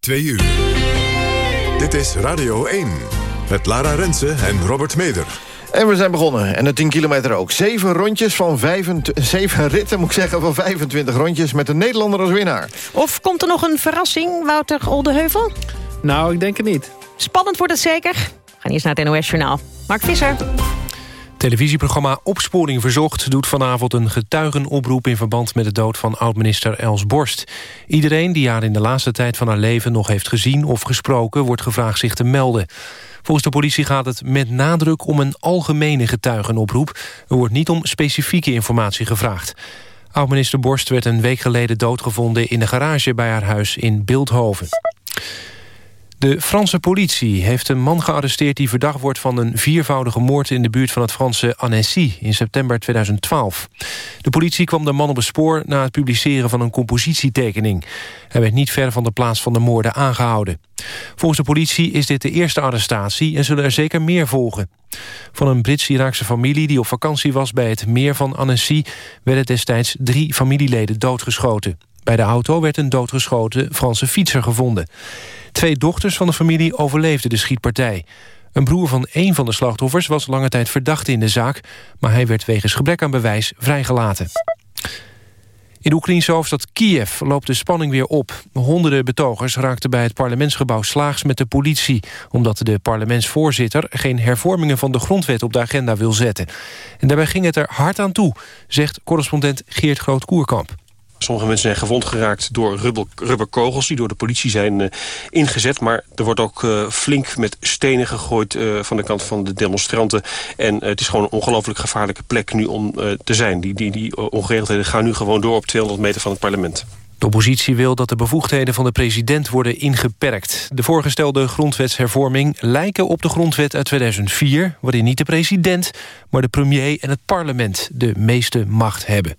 2 uur. Dit is Radio 1. Met Lara Rensen en Robert Meder. En we zijn begonnen. En de 10 kilometer ook. Zeven rondjes van 25, zeven ritten, moet ik zeggen, van 25 rondjes... met een Nederlander als winnaar. Of komt er nog een verrassing, Wouter Oldeheuvel? Nou, ik denk het niet. Spannend wordt het zeker. We gaan eerst naar het NOS-journaal. Mark Visser. Televisieprogramma Opsporing Verzocht doet vanavond een getuigenoproep in verband met de dood van oud-minister Els Borst. Iedereen die haar in de laatste tijd van haar leven nog heeft gezien of gesproken wordt gevraagd zich te melden. Volgens de politie gaat het met nadruk om een algemene getuigenoproep. Er wordt niet om specifieke informatie gevraagd. Oud-minister Borst werd een week geleden doodgevonden in de garage bij haar huis in Beeldhoven. De Franse politie heeft een man gearresteerd... die verdacht wordt van een viervoudige moord... in de buurt van het Franse Annecy in september 2012. De politie kwam de man op het spoor... na het publiceren van een compositietekening. Hij werd niet ver van de plaats van de moorden aangehouden. Volgens de politie is dit de eerste arrestatie... en zullen er zeker meer volgen. Van een Brits-Iraakse familie die op vakantie was... bij het meer van Annecy... werden destijds drie familieleden doodgeschoten. Bij de auto werd een doodgeschoten Franse fietser gevonden. Twee dochters van de familie overleefden de schietpartij. Een broer van één van de slachtoffers was lange tijd verdachte in de zaak... maar hij werd wegens gebrek aan bewijs vrijgelaten. In de Oekraïnse hoofdstad Kiev loopt de spanning weer op. Honderden betogers raakten bij het parlementsgebouw slaags met de politie... omdat de parlementsvoorzitter geen hervormingen van de grondwet op de agenda wil zetten. En daarbij ging het er hard aan toe, zegt correspondent Geert Groot-Koerkamp. Sommige mensen zijn gewond geraakt door rubberkogels... die door de politie zijn uh, ingezet. Maar er wordt ook uh, flink met stenen gegooid uh, van de kant van de demonstranten. En het is gewoon een ongelooflijk gevaarlijke plek nu om te zijn. Die, die, die ongeregeldheden gaan nu gewoon door op 200 meter van het parlement. De oppositie wil dat de bevoegdheden van de president worden ingeperkt. De voorgestelde grondwetshervorming lijken op de grondwet uit 2004... waarin niet de president, maar de premier en het parlement de meeste macht hebben.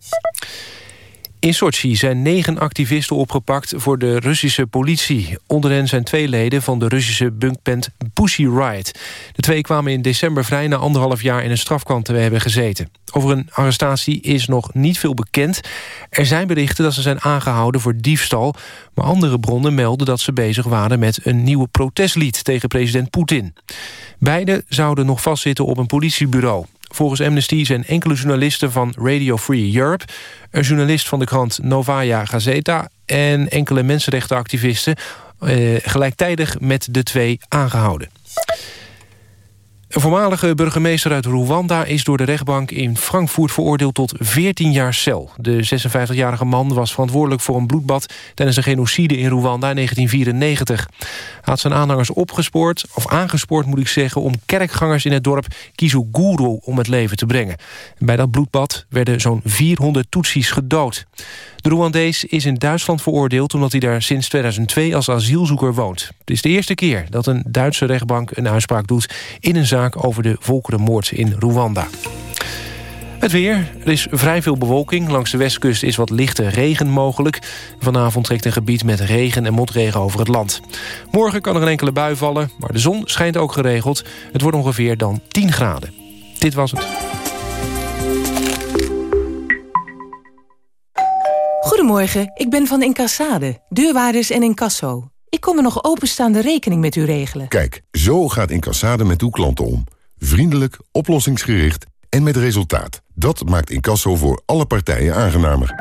In Sochi zijn negen activisten opgepakt voor de Russische politie. Onder hen zijn twee leden van de Russische bunkband Pussy Riot. De twee kwamen in december vrij na anderhalf jaar in een strafkamp te hebben gezeten. Over hun arrestatie is nog niet veel bekend. Er zijn berichten dat ze zijn aangehouden voor diefstal... maar andere bronnen melden dat ze bezig waren met een nieuwe protestlied tegen president Poetin. Beiden zouden nog vastzitten op een politiebureau. Volgens Amnesty zijn enkele journalisten van Radio Free Europe... een journalist van de krant Novaya Gazeta... en enkele mensenrechtenactivisten eh, gelijktijdig met de twee aangehouden. Een voormalige burgemeester uit Rwanda is door de rechtbank in Frankfurt veroordeeld tot 14 jaar cel. De 56-jarige man was verantwoordelijk voor een bloedbad tijdens een genocide in Rwanda in 1994. Hij had zijn aanhangers opgespoord, of aangespoord moet ik zeggen, om kerkgangers in het dorp Kizuguru om het leven te brengen. bij dat bloedbad werden zo'n 400 Tutsis gedood. De Rwandees is in Duitsland veroordeeld omdat hij daar sinds 2002 als asielzoeker woont. Het is de eerste keer dat een Duitse rechtbank een uitspraak doet in een zaak over de volkerenmoord in Rwanda. Het weer. Er is vrij veel bewolking. Langs de westkust is wat lichte regen mogelijk. Vanavond trekt een gebied met regen en motregen over het land. Morgen kan er een enkele bui vallen, maar de zon schijnt ook geregeld. Het wordt ongeveer dan 10 graden. Dit was het. Goedemorgen, ik ben van Incassade, deurwaarders en incasso. Ik kom een nog openstaande rekening met u regelen. Kijk, zo gaat Incassade met uw klanten om. Vriendelijk, oplossingsgericht en met resultaat. Dat maakt Incasso voor alle partijen aangenamer.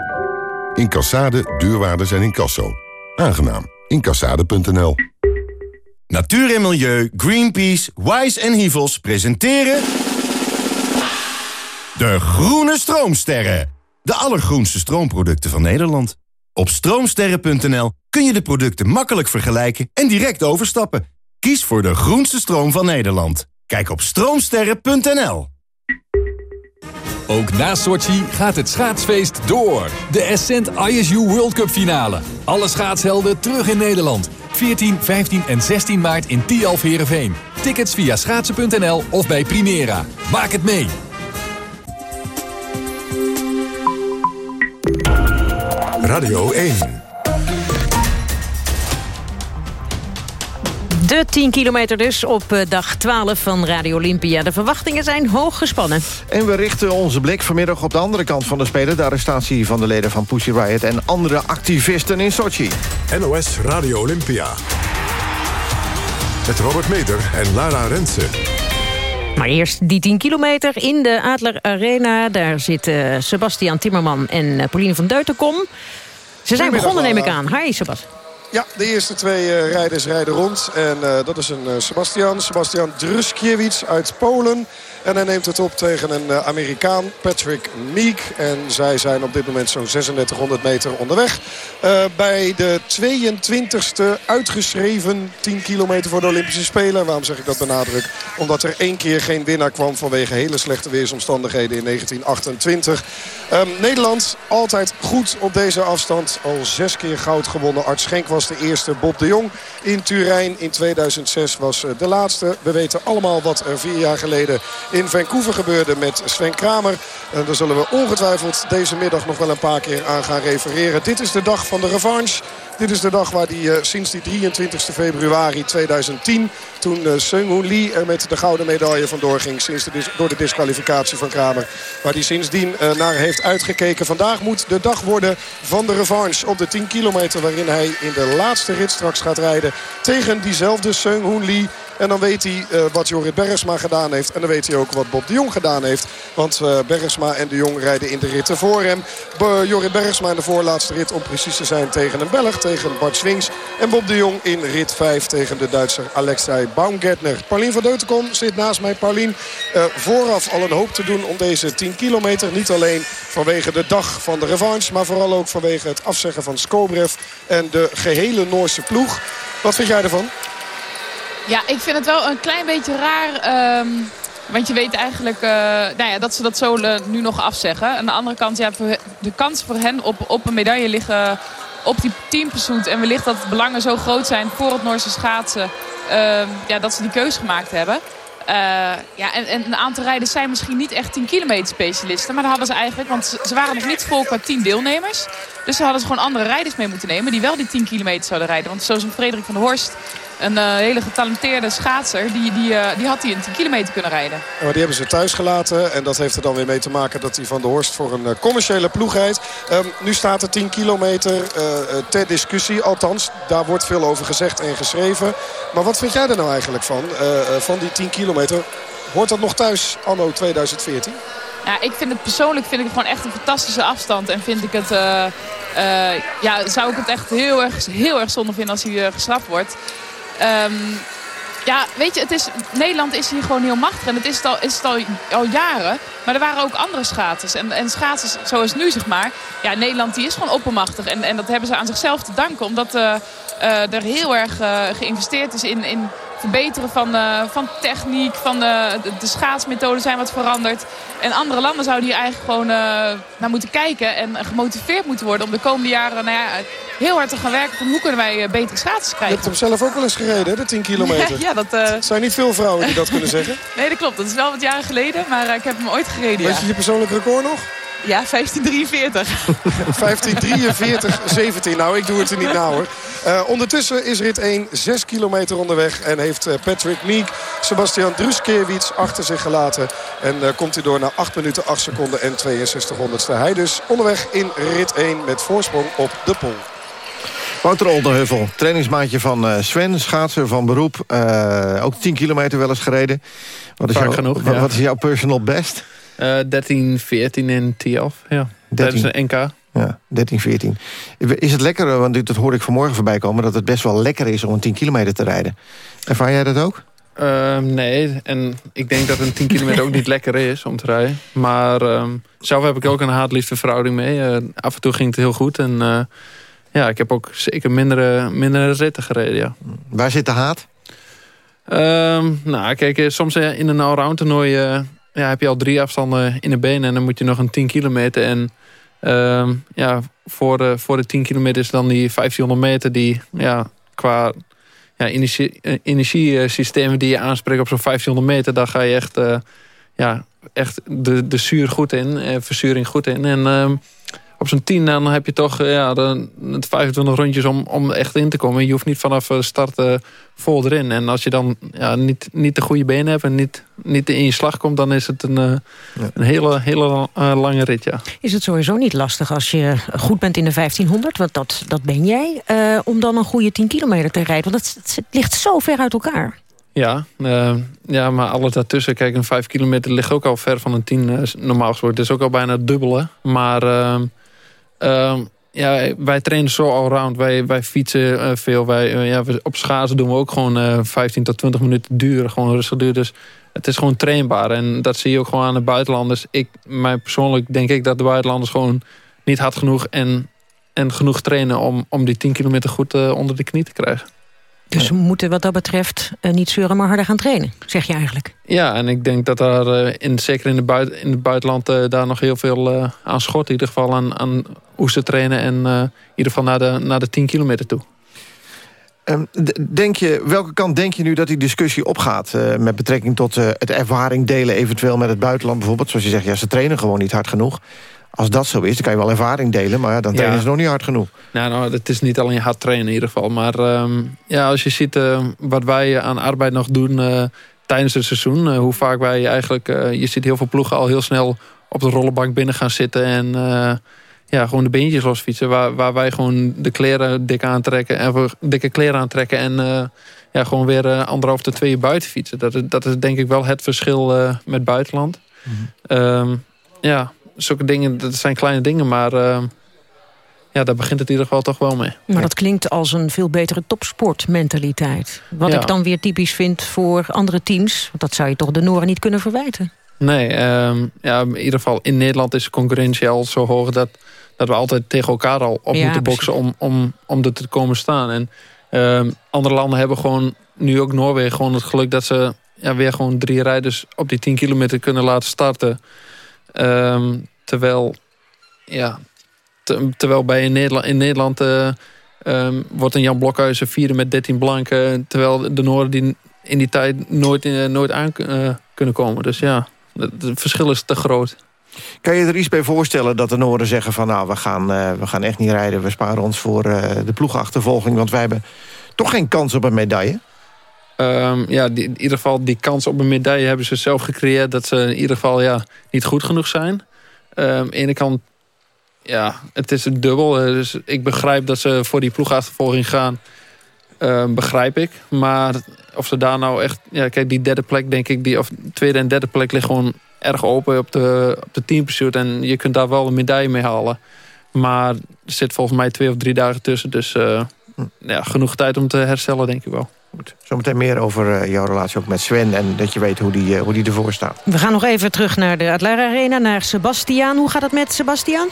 Incassade, deurwaarders en incasso. Aangenaam. Incassade.nl Natuur en Milieu, Greenpeace, Wise en Hivels presenteren... De Groene Stroomsterren. De allergroenste stroomproducten van Nederland. Op stroomsterren.nl kun je de producten makkelijk vergelijken en direct overstappen. Kies voor de groenste stroom van Nederland. Kijk op stroomsterren.nl. Ook na Sochi gaat het schaatsfeest door. De Ascent ISU World Cup finale. Alle schaatshelden terug in Nederland. 14, 15 en 16 maart in Tialf Herenveen. Tickets via schaatsen.nl of bij Primera. Maak het mee! Radio 1. De 10 kilometer dus op eh, dag 12 van Radio Olympia. De verwachtingen zijn hoog gespannen. En we richten onze blik vanmiddag op de andere kant van de Spelen... de arrestatie van de leden van Pussy Riot en andere activisten in Sochi. NOS Radio Olympia. Met Robert Meter en Lara Rensen. Maar eerst die 10 kilometer in de Adler Arena. Daar zitten Sebastian Timmerman en eh, Pauline van Deutenkom. Ze zijn begonnen, neem ik aan. Hi, Sebastian. Ja, de eerste twee uh, rijders rijden rond. En uh, dat is een uh, Sebastian. Sebastian Druskiewicz uit Polen. En hij neemt het op tegen een Amerikaan, Patrick Meek. En zij zijn op dit moment zo'n 3600 meter onderweg. Uh, bij de 22e uitgeschreven 10 kilometer voor de Olympische Spelen. Waarom zeg ik dat benadruk? Omdat er één keer geen winnaar kwam vanwege hele slechte weersomstandigheden in 1928. Um, Nederland altijd goed op deze afstand. Al zes keer goud gewonnen. Art Schenk was de eerste. Bob de Jong in Turijn in 2006 was de laatste. We weten allemaal wat er vier jaar geleden in Vancouver gebeurde met Sven Kramer. En daar zullen we ongetwijfeld deze middag nog wel een paar keer aan gaan refereren. Dit is de dag van de revanche. Dit is de dag waar die uh, sinds die 23 februari 2010... toen uh, Seung-Hoon Lee er met de gouden medaille vandoor ging... Sinds de door de disqualificatie van Kramer. Waar hij sindsdien uh, naar heeft uitgekeken. Vandaag moet de dag worden van de revanche op de 10 kilometer... waarin hij in de laatste rit straks gaat rijden tegen diezelfde Seung-Hoon Lee... En dan weet hij wat Jorrit Bergsma gedaan heeft. En dan weet hij ook wat Bob de Jong gedaan heeft. Want Bergsma en de Jong rijden in de ritten voor hem. Jorrit Bergsma in de voorlaatste rit om precies te zijn tegen een Belg. Tegen Bart Swings. En Bob de Jong in rit 5 tegen de Duitser Alexei Baumgartner. Paulien van Deutenkom zit naast mij. Paulien, uh, vooraf al een hoop te doen om deze 10 kilometer. Niet alleen vanwege de dag van de revanche. Maar vooral ook vanwege het afzeggen van Skobrev. En de gehele Noorse ploeg. Wat vind jij ervan? Ja, ik vind het wel een klein beetje raar. Um, want je weet eigenlijk uh, nou ja, dat ze dat zo uh, nu nog afzeggen. Aan de andere kant, ja, de kans voor hen op, op een medaille liggen op die teampursuit. En wellicht dat belangen zo groot zijn voor het Noorse schaatsen. Uh, ja, dat ze die keuze gemaakt hebben. Uh, ja, en, en, een aantal rijders zijn misschien niet echt 10 kilometer specialisten. Maar dat hadden ze eigenlijk, want ze waren nog niet vol qua 10 deelnemers. Dus ze hadden ze gewoon andere rijders mee moeten nemen die wel die 10 kilometer zouden rijden. Want zoals een Frederik van der Horst, een uh, hele getalenteerde schaatser, die, die, uh, die had hij in 10 kilometer kunnen rijden. Ja, maar die hebben ze thuis gelaten. En dat heeft er dan weer mee te maken dat hij van der Horst voor een uh, commerciële ploeg rijdt. Um, nu staat er 10 kilometer ter discussie. Althans, daar wordt veel over gezegd en geschreven. Maar wat vind jij er nou eigenlijk van? van die 10 kilometer. Hoort dat nog thuis anno 2014? Ja, ik vind het persoonlijk vind ik het gewoon echt een fantastische afstand. En vind ik het, uh, uh, ja, zou ik het echt heel erg, heel erg zonde vinden als hij uh, wordt. Um, ja, weet je, het is, Nederland is hier gewoon heel machtig. En het is het al, is het al, al jaren. Maar er waren ook andere schaatsers. En, en schaatsers zoals nu, zeg maar. Ja, Nederland die is gewoon oppermachtig. En, en dat hebben ze aan zichzelf te danken. Omdat uh, uh, er heel erg uh, geïnvesteerd is in, in verbeteren van, uh, van techniek. Van de, de, de schaatsmethoden zijn wat veranderd. En andere landen zouden hier eigenlijk gewoon uh, naar moeten kijken. En gemotiveerd moeten worden om de komende jaren nou ja, heel hard te gaan werken. Van hoe kunnen wij betere schaatsers krijgen. Je hebt hem zelf ook wel eens gereden, de 10 kilometer. ja, dat... Uh... Zijn niet veel vrouwen die dat kunnen zeggen. nee, dat klopt. Dat is wel wat jaren geleden. Maar ik heb hem ooit gereden, Weet je je persoonlijk record nog? Ja, 1543. 1543, 17. Nou, ik doe het er niet na hoor. Uh, ondertussen is rit 1 6 kilometer onderweg. En heeft uh, Patrick Meek Sebastian Druskiewicz achter zich gelaten. En uh, komt hij door naar 8 minuten 8 seconden en 62 honderdste. Hij dus onderweg in rit 1 met voorsprong op de pol. Wouter Olderheuvel, trainingsmaatje van Sven, schaatser van beroep. ook 10 kilometer wel eens gereden. Wat is, jouw, genoeg, wat, ja. wat is jouw personal best? Uh, 13, 14 in Tialf, ja. 13. Tijdens een NK. Ja, 13, 14. Is het lekker, want dat hoorde ik vanmorgen voorbij komen... dat het best wel lekker is om een 10 kilometer te rijden. Ervaar jij dat ook? Uh, nee, en ik denk dat een 10 kilometer ook niet lekker is om te rijden. Maar um, zelf heb ik ook een haat-liefde verhouding mee. Uh, af en toe ging het heel goed. En uh, ja, ik heb ook zeker mindere, mindere ritten gereden, ja. Waar zit de haat? Um, nou, kijk, soms in een allround toernooi ja, heb je al drie afstanden in de benen. En dan moet je nog een 10 kilometer. En uh, ja, voor de, voor de 10 kilometer is dan die 1500 meter... die ja, qua ja, energie, energiesystemen die je aanspreekt op zo'n 1500 meter... daar ga je echt, uh, ja, echt de, de zuur goed in, uh, verzuring goed in. En uh, op zo'n 10 dan heb je toch ja, de, 25 rondjes om, om echt in te komen. Je hoeft niet vanaf start uh, vol erin. En als je dan ja, niet, niet de goede benen hebt en niet, niet in je slag komt... dan is het een, uh, een hele, hele uh, lange rit, ja. Is het sowieso niet lastig als je goed bent in de 1500... want dat, dat ben jij, om dan een goede 10 kilometer te rijden? Want het, het ligt zo ver uit elkaar. Ja, uh, ja, maar alles daartussen. Kijk, een 5 kilometer ligt ook al ver van een 10 uh, normaal gesproken. Het is ook al bijna het dubbele. Maar uh, ja, wij trainen zo allround. Wij, wij fietsen eh, veel. Wij, ja, op schaatsen doen we ook gewoon 15 tot 20 minuten duur. Gewoon rustig duur. Dus het is gewoon trainbaar. En dat zie je ook gewoon aan de buitenlanders. Ik, mij persoonlijk denk ik dat de buitenlanders gewoon niet hard genoeg... en, en genoeg trainen om, om die 10 kilometer goed onder de knie te krijgen. Dus we moeten wat dat betreft uh, niet zeuren, maar harder gaan trainen, zeg je eigenlijk. Ja, en ik denk dat daar, uh, in, zeker in, de buiten, in het buitenland... Uh, daar nog heel veel aan schort. In ieder geval aan, aan hoe ze trainen. En in ieder geval naar de, naar de 10 kilometer toe. Um, denk je, welke kant denk je nu dat die discussie opgaat... met betrekking tot het ervaring delen eventueel met het buitenland bijvoorbeeld? Zoals je zegt, ja, ze trainen gewoon niet hard genoeg. Als dat zo is, dan kan je wel ervaring delen... maar dan trainen ze nog niet hard genoeg. Nou, nou, het is niet alleen hard trainen in ieder geval. Maar um, ja, als je ziet uh, wat wij aan arbeid nog doen uh, tijdens het seizoen... Uh, hoe vaak wij eigenlijk... je ziet heel veel ploegen al heel snel op de rollenbank binnen gaan zitten... en ja, gewoon de beentjes losfietsen. Waar, waar wij gewoon de kleren dik aantrekken... en dikke kleren aantrekken en ja, gewoon weer anderhalf tot twee uur buiten fietsen. Dat, dat is denk ik wel het verschil met buitenland. Mm -hmm. um, ja, zulke dingen, dat zijn kleine dingen, maar uh, ja, daar begint het in ieder geval toch wel mee. Maar dat klinkt als een veel betere topsportmentaliteit. Wat ik dan weer typisch vind voor andere teams. Want dat zou je toch de Noren niet kunnen verwijten? Nee, um, ja, in ieder geval in Nederland is de concurrentie al zo hoog... dat, dat we altijd tegen elkaar al op ja, moeten boksen om, om, om er te komen staan. En um, andere landen hebben gewoon, nu ook Noorwegen, gewoon het geluk... dat ze ja, weer gewoon drie rijders op die 10 kilometer kunnen laten starten... Um, terwijl, ja, terwijl bij in Nederland, in Nederland uh, um, wordt een Jan Blokhuizen vierde met 13 blanken. Terwijl de Noorden die in die tijd nooit, uh, nooit aan uh, kunnen komen. Dus ja, het, het, verschil is te groot. Kan je er iets bij voorstellen dat de Noorden zeggen van... nou, we gaan, we gaan echt niet rijden, we sparen ons voor de ploegachtervolging... want wij hebben toch geen kans op een medaille? Um, ja, die, in ieder geval die kans op een medaille hebben ze zelf gecreëerd... dat ze in ieder geval ja, niet goed genoeg zijn. Um, aan de ene kant, ja, het is een dubbel. Dus ik begrijp dat ze voor die ploegachtervolging gaan. Um, begrijp ik. Maar of ze daar nou echt... Ja, kijk, die derde plek, denk ik... Die, of tweede en derde plek ligt gewoon erg open op de, op de teampursuit. En je kunt daar wel een medaille mee halen. Maar er zit volgens mij twee of drie dagen tussen. Dus uh, ja, genoeg tijd om te herstellen, denk ik wel. Goed. Zometeen meer over uh, jouw relatie ook met Sven... en dat je weet hoe die, uh, hoe die ervoor staat. We gaan nog even terug naar de Adler Arena, naar Sebastian. Hoe gaat het met Sebastian?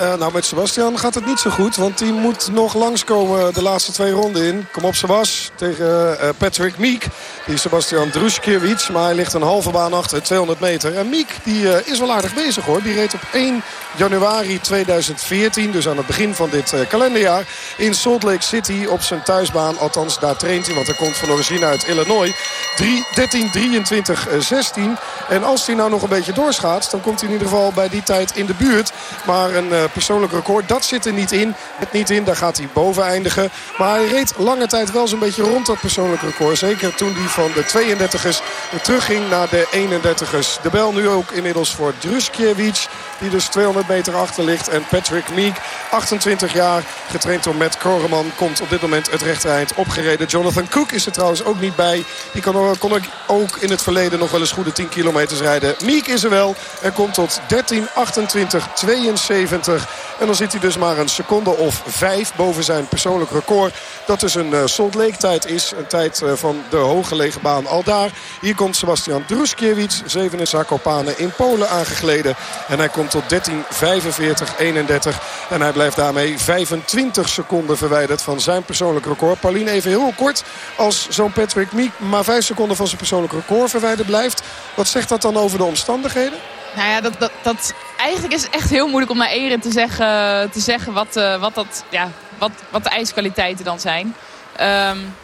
Uh, nou, met Sebastian gaat het niet zo goed. Want die moet nog langskomen de laatste twee ronden in. Kom op, Sebas. Tegen uh, Patrick Meek. Die is Sebastian Druskiewicz. Maar hij ligt een halve baan achter, 200 meter. En Meek die, uh, is wel aardig bezig hoor. Die reed op 1 januari 2014. Dus aan het begin van dit kalenderjaar. In Salt Lake City op zijn thuisbaan. Althans, daar traint hij. Want hij komt van origine uit Illinois. 3, 13, 23, 16. En als hij nou nog een beetje doorschaat. Dan komt hij in ieder geval bij die tijd in de buurt. Maar een persoonlijk record. Dat zit er niet in. Het niet in, daar gaat hij boven eindigen. Maar hij reed lange tijd wel zo'n beetje rond dat persoonlijk record. Zeker toen hij van de 32ers terugging naar de 31ers. De bel nu ook inmiddels voor Druskiewicz. Die dus 200 meter achter ligt. En Patrick Meek, 28 jaar, getraind door Matt Koreman... komt op dit moment het rechtereind opgereden. Jonathan Cook is er trouwens ook niet bij. Die kon, kon ook in het verleden nog wel eens goede 10 kilometers rijden. Meek is er wel en komt tot 13, 28, 72. En dan zit hij dus maar een seconde of vijf boven zijn persoonlijk record. Dat dus een uh, Lake tijd is. Een tijd uh, van de hooggelegen baan al daar. Hier komt Sebastian Druskiewicz, zeven in Zakopane in Polen aangegleden. En hij komt tot 13, 45, 31. En hij blijft daarmee 25 seconden verwijderd van zijn persoonlijk record. Paulien even heel kort. Als zo'n Patrick Meek maar 5 seconden van zijn persoonlijk record verwijderd blijft. Wat zegt dat dan over de omstandigheden? Nou ja, dat, dat, eigenlijk is het echt heel moeilijk om naar Eren te zeggen, te zeggen wat, uh, wat, dat, ja, wat, wat de ijskwaliteiten dan zijn. Um,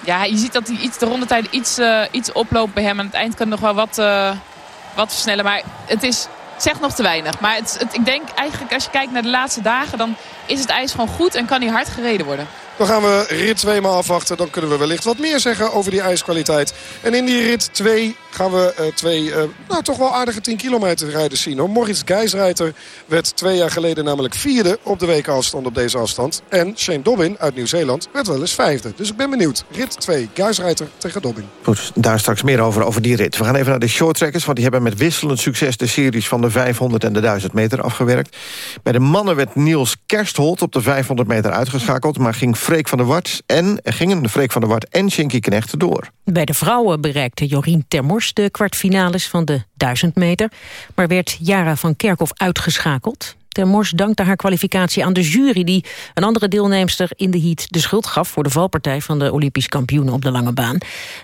ja, je ziet dat hij iets, de rondetijd iets, uh, iets oploopt bij hem. Aan het eind kan nog wel wat, uh, wat versnellen. Maar het is zegt nog te weinig. Maar het, het, ik denk eigenlijk als je kijkt naar de laatste dagen... dan is het ijs gewoon goed en kan hij hard gereden worden. Dan gaan we rit 2 maar afwachten. Dan kunnen we wellicht wat meer zeggen over die ijskwaliteit. En in die rit 2 gaan we uh, twee uh, nou, toch wel aardige 10 kilometer rijders zien. Hoor. Moritz Geisreiter werd twee jaar geleden namelijk vierde op de weekafstand op deze afstand. En Shane Dobbin uit Nieuw-Zeeland werd wel eens vijfde. Dus ik ben benieuwd. Rit 2, Geisreiter tegen Dobbin. Goed, daar straks meer over, over die rit. We gaan even naar de shorttrackers, want die hebben met wisselend succes... de series van de 500 en de 1000 meter afgewerkt. Bij de mannen werd Niels Kerstholt op de 500 meter uitgeschakeld... maar ging Freek van der Wart en gingen Freek van der Wart en Shinky Knecht door. Bij de vrouwen bereikte Jorien Termors de kwartfinales van de 1000 meter... maar werd Jara van Kerkhoff uitgeschakeld. Termors dankte haar kwalificatie aan de jury... die een andere deelnemster in de heat de schuld gaf... voor de valpartij van de Olympisch kampioenen op de lange baan.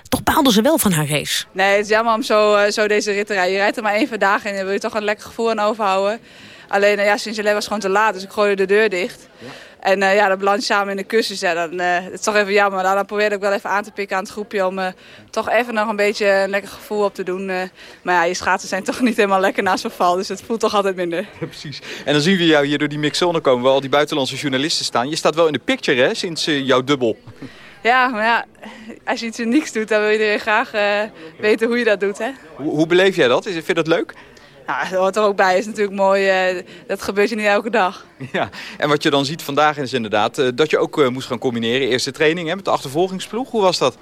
Toch baalde ze wel van haar race. Nee, het is jammer om zo, uh, zo deze rit te rijden. Je rijdt er maar één vandaag en dan wil je toch een lekker gevoel aan overhouden. Alleen, uh, ja, Sint-Gelais was gewoon te laat, dus ik gooide de deur dicht. Ja. En uh, ja, dan beland je samen in de kussens. Ja, dan, uh, het is toch even jammer. Dan probeerde ik wel even aan te pikken aan het groepje... om uh, toch even nog een beetje een lekker gevoel op te doen. maar ja, je schaatsen zijn toch niet helemaal lekker na zo'n val. Dus het voelt toch altijd minder. Ja, precies. En dan zien we jou hier door die mixzone komen... waar al die buitenlandse journalisten staan. Je staat wel in de picture, hè, sinds jouw dubbel. Ja, maar ja, als je iets unieks doet... dan wil iedereen graag weten hoe je dat doet, hè. Hoe, hoe beleef jij dat? Vind je dat leuk? Ja, dat hoort er ook bij. is natuurlijk mooi. Uh, dat gebeurt je niet elke dag. Ja, en wat je dan ziet vandaag is inderdaad uh, dat je ook uh, moest gaan combineren. Eerste training hè, met de achtervolgingsploeg. Hoe was dat?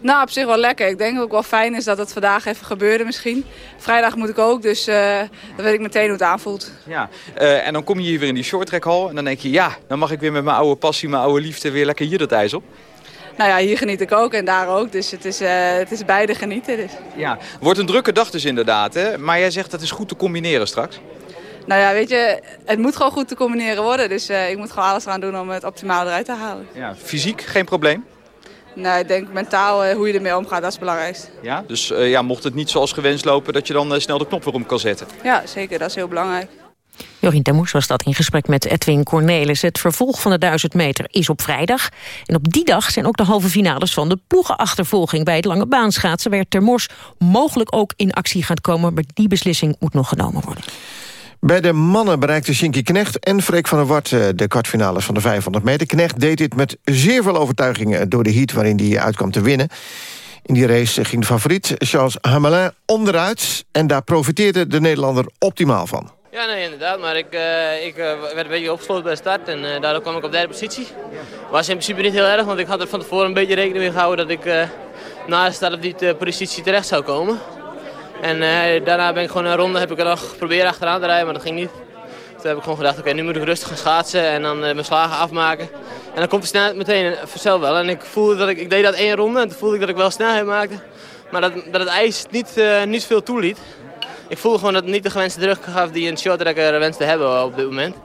Nou, op zich wel lekker. Ik denk dat het ook wel fijn is dat het vandaag even gebeurde misschien. Vrijdag moet ik ook, dus dan weet ik meteen hoe het aanvoelt. Ja, en dan kom je hier weer in die shorttrackhal en dan denk je... ja, dan mag ik weer met mijn oude passie, mijn oude liefde weer lekker hier dat ijs op nou ja, hier geniet ik ook en daar ook. Dus het is, uh, het is beide genieten. Dus. Ja, wordt een drukke dag dus inderdaad. Hè? Maar jij zegt dat is goed te combineren straks. Nou ja, weet je, het moet gewoon goed te combineren worden. Dus uh, ik moet gewoon alles eraan doen om het optimaal eruit te halen. Ja, fysiek geen probleem? Nou, ik denk mentaal uh, hoe je ermee omgaat, dat is het belangrijkste. Ja, dus ja, mocht het niet zoals gewenst lopen, dat je dan snel de knop weer om kan zetten? Ja, zeker. Dat is heel belangrijk. Jorien Temoes was dat in gesprek met Edwin Cornelis. Het vervolg van de 1000 meter is op vrijdag. En op die dag zijn ook de halve finales van de ploegenachtervolging... bij het lange baanschaatsen, waar Termors mogelijk ook in actie gaat komen. Maar die beslissing moet nog genomen worden. Bij de mannen bereikte Shinky Knecht en Freek van der Wart de kwartfinales van de 500 meter. Knecht deed dit met zeer veel overtuiging door de heat waarin hij uitkwam te winnen. In die race ging de favoriet Charles Hamelin onderuit... en daar profiteerde de Nederlander optimaal van. Ja, nee, inderdaad. Maar ik, uh, ik uh, werd een beetje opgesloten bij de start en uh, daardoor kwam ik op derde positie. Was in principe niet heel erg, want ik had er van tevoren een beetje rekening mee gehouden dat ik na de start op die positie terecht zou komen. En daarna ben ik gewoon een ronde heb ik er nog geprobeerd achteraan te rijden, maar dat ging niet. Toen heb ik gewoon gedacht, oké, nu moet ik rustig gaan schaatsen en dan mijn slagen afmaken. En dan komt de snelheid meteen vanzelf wel. En ik voelde dat ik, ik deed dat één ronde en toen voelde ik dat ik wel snelheid maakte. Maar dat, dat het ijs niet, niet veel toeliet ik voelde gewoon dat het niet de gewenste druk gaf die een shorttracker wenst te hebben op dit moment.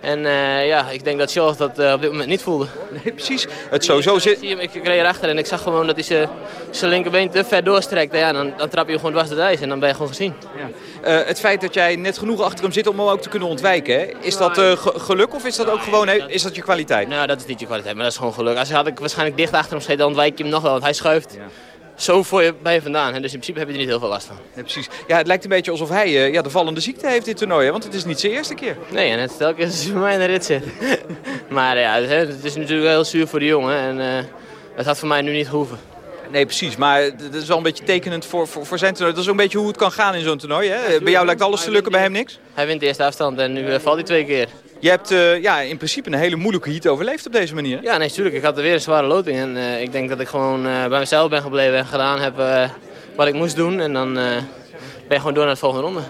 En uh, ja, ik denk dat Charles dat uh, op dit moment niet voelde. Nee, precies. Het sowieso zit... Ik, ik, ik reed erachter en ik zag gewoon dat hij zijn linkerbeen te ver doorstrekt. Ja, dan, dan trap je gewoon dwars door het ijs en dan ben je gewoon gezien. Ja. Uh, het feit dat jij net genoeg achter hem zit om hem ook te kunnen ontwijken, hè? is dat geluk of is dat ook gewoon is dat je kwaliteit? Nou, dat is niet je kwaliteit, maar dat is gewoon geluk. Als had ik waarschijnlijk dicht achter hem gezeten, dan ontwijk je hem nog wel, want hij schuift. Ja zo voor je, bij je vandaan. En dus in principe heb je er niet heel veel last van. Ja, precies. Ja, het lijkt een beetje alsof hij uh, ja, de vallende ziekte heeft dit toernooi. Hè? Want het is niet zijn eerste keer. Nee, en het telkens hij bij mij in de rit zit. maar ja, het is natuurlijk wel heel zuur voor de jongen. En uh, het had voor mij nu niet gehoeven. Nee, precies. Maar het is wel een beetje tekenend voor, voor, voor zijn toernooi. Dat is een beetje hoe het kan gaan in zo'n toernooi. Hè? Bij jou lijkt alles te lukken, bij hem niks? Hij wint de eerste afstand en nu uh, valt hij twee keer. Je hebt uh, ja, in principe een hele moeilijke heat overleefd op deze manier. Ja, nee, natuurlijk. Ik had er weer een zware loting. En uh, ik denk dat ik gewoon uh, bij mezelf ben gebleven en gedaan heb wat ik moest doen. En dan ben je gewoon door naar de volgende ronde.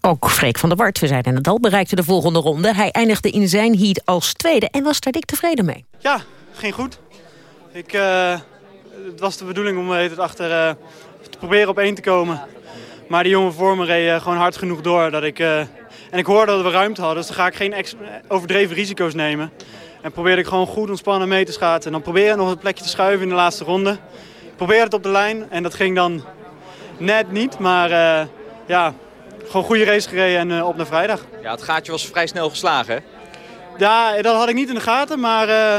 Ook Freek van der Wart, we zeiden het al, bereikte de volgende ronde. Hij eindigde in zijn heat als tweede en was daar dik tevreden mee. Ja, ging goed. Ik, het was de bedoeling om het achter te proberen op één te komen. Maar die jongen voor me reed gewoon hard genoeg door dat ik en ik hoorde dat we ruimte hadden, dus dan ga ik geen overdreven risico's nemen. En probeerde ik gewoon goed ontspannen mee te schaatsen. En dan probeer ik nog een plekje te schuiven in de laatste ronde. Probeer het op de lijn en dat ging dan net niet. Maar uh, ja, gewoon goede race gereden en uh, op naar vrijdag. Ja, het gaatje was vrij snel geslagen hè? Ja, dat had ik niet in de gaten. Maar uh,